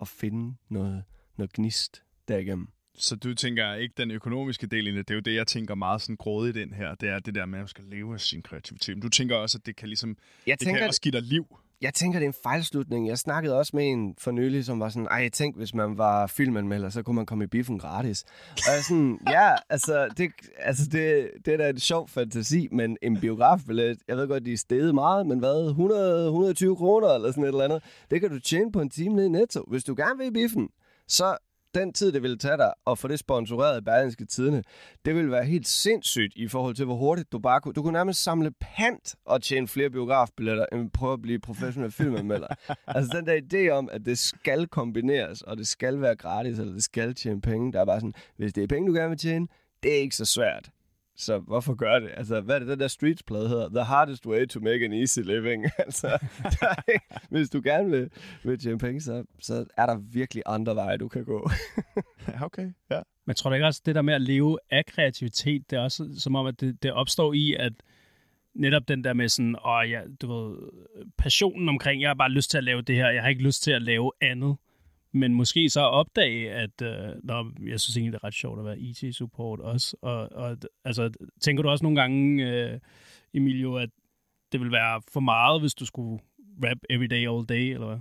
at finde noget, noget gnist derigennem. Så du tænker ikke den økonomiske del i det, det er jo det, jeg tænker meget sådan grådigt ind her, det er det der med, at man skal leve af sin kreativitet. Men du tænker også, at det kan ligesom, Jeg det tænker, kan også give dig liv. jeg tænker, det er en fejlslutning. Jeg snakkede også med en for nylig, som var sådan, ej, tænk, hvis man var filmanmelder, så kunne man komme i biffen gratis. Og jeg sådan, ja, altså, det, altså det, det er da en sjov fantasi, men en biografbillet, jeg ved godt, de er steget meget, men hvad, 100, 120 kroner eller sådan et eller andet, det kan du tjene på en time nede i Netto. Hvis du gerne vil i biffen, så den tid, det ville tage dig at få det sponsoreret af Berlingske Tidene, det ville være helt sindssygt i forhold til, hvor hurtigt du bare kunne... Du kunne nærmest samle pant og tjene flere biografbilletter, end prøve at blive professionel filmanmelder. altså den der idé om, at det skal kombineres, og det skal være gratis, eller det skal tjene penge, der er bare sådan, hvis det er penge, du gerne vil tjene, det er ikke så svært. Så hvorfor gør det? Altså, hvad er det, den der Streets-plade hedder? The hardest way to make an easy living. altså, der ikke, hvis du gerne vil, vil tjene penge, så, så er der virkelig andre veje, du kan gå. Ja, okay. Ja. Men tror du ikke også, det der med at leve af kreativitet, det er også som om, at det, det opstår i, at netop den der med sådan, åh, ja, du ved, passionen omkring, jeg har bare lyst til at lave det her, jeg har ikke lyst til at lave andet. Men måske så opdage, at øh, nå, jeg synes egentlig, det er ret sjovt at være IT-support også. Og, og altså, tænker du også nogle gange, øh, Emilio, at det vil være for meget, hvis du skulle rap every day, all day, eller hvad?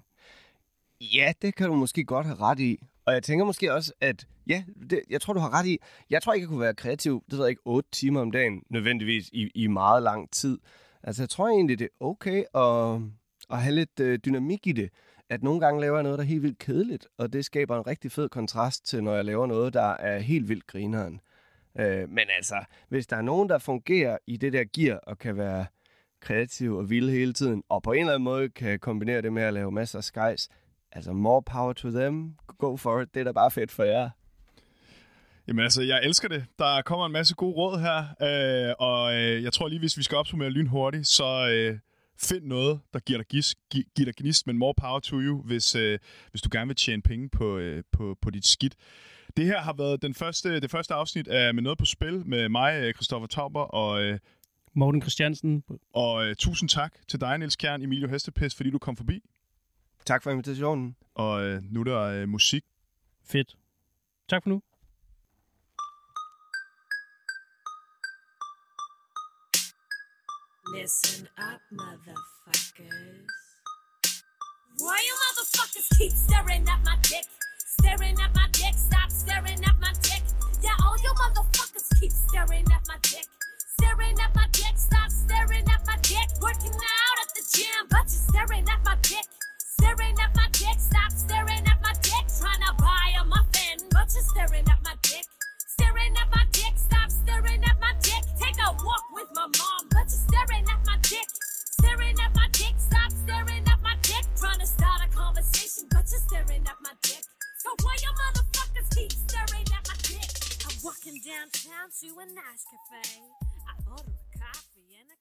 Ja, det kan du måske godt have ret i. Og jeg tænker måske også, at ja, det, jeg tror, du har ret i. Jeg tror ikke, jeg kunne være kreativ, det ved jeg ikke, 8 timer om dagen, nødvendigvis i, i meget lang tid. Altså, jeg tror egentlig, det er okay at, at have lidt øh, dynamik i det. At nogle gange laver jeg noget, der er helt vildt kedeligt, og det skaber en rigtig fed kontrast til, når jeg laver noget, der er helt vildt grineren. Øh, men altså, hvis der er nogen, der fungerer i det der gear, og kan være kreativ og vild hele tiden, og på en eller anden måde kan kombinere det med at lave masser af skejs, altså more power to them, go for it, det er da bare fedt for jer. Jamen altså, jeg elsker det. Der kommer en masse gode råd her, øh, og øh, jeg tror lige, hvis vi skal opsummere lynhurtigt, så øh, find noget, der giver dig, gis, gi, giver dig gnist, men more power to you, hvis, øh, hvis du gerne vil tjene penge på, øh, på, på dit skidt. Det her har været den første, det første afsnit af Med Noget på Spil med mig, øh, Christoffer Tauber, og, øh, Morten Christiansen, og øh, tusind tak til dig, Niels Kjern, Emilio Hestepes, fordi du kom forbi. Tak for invitationen. Og øh, nu er der øh, musik. fedt. Tak for nu. Listen up, motherfuckers. Why you motherfuckers keep staring at my dick? Staring at my dick, stop staring at my dick. Yeah, all you motherfuckers keep staring at my dick. Staring at my dick, stop staring at my dick. Working out at the gym, but you're staring at my dick. Staring at my dick, stop staring at my dick. Trying to buy a muffin, but you're staring at my dick. Staring at my dick, stop staring at my think I walk with my mom, but you're staring at my dick. Staring at my dick, stop staring at my dick. Trying to start a conversation, but you're staring at my dick. So why you motherfuckers keep staring at my dick? I'm walking downtown to a nice cafe. I order a coffee and a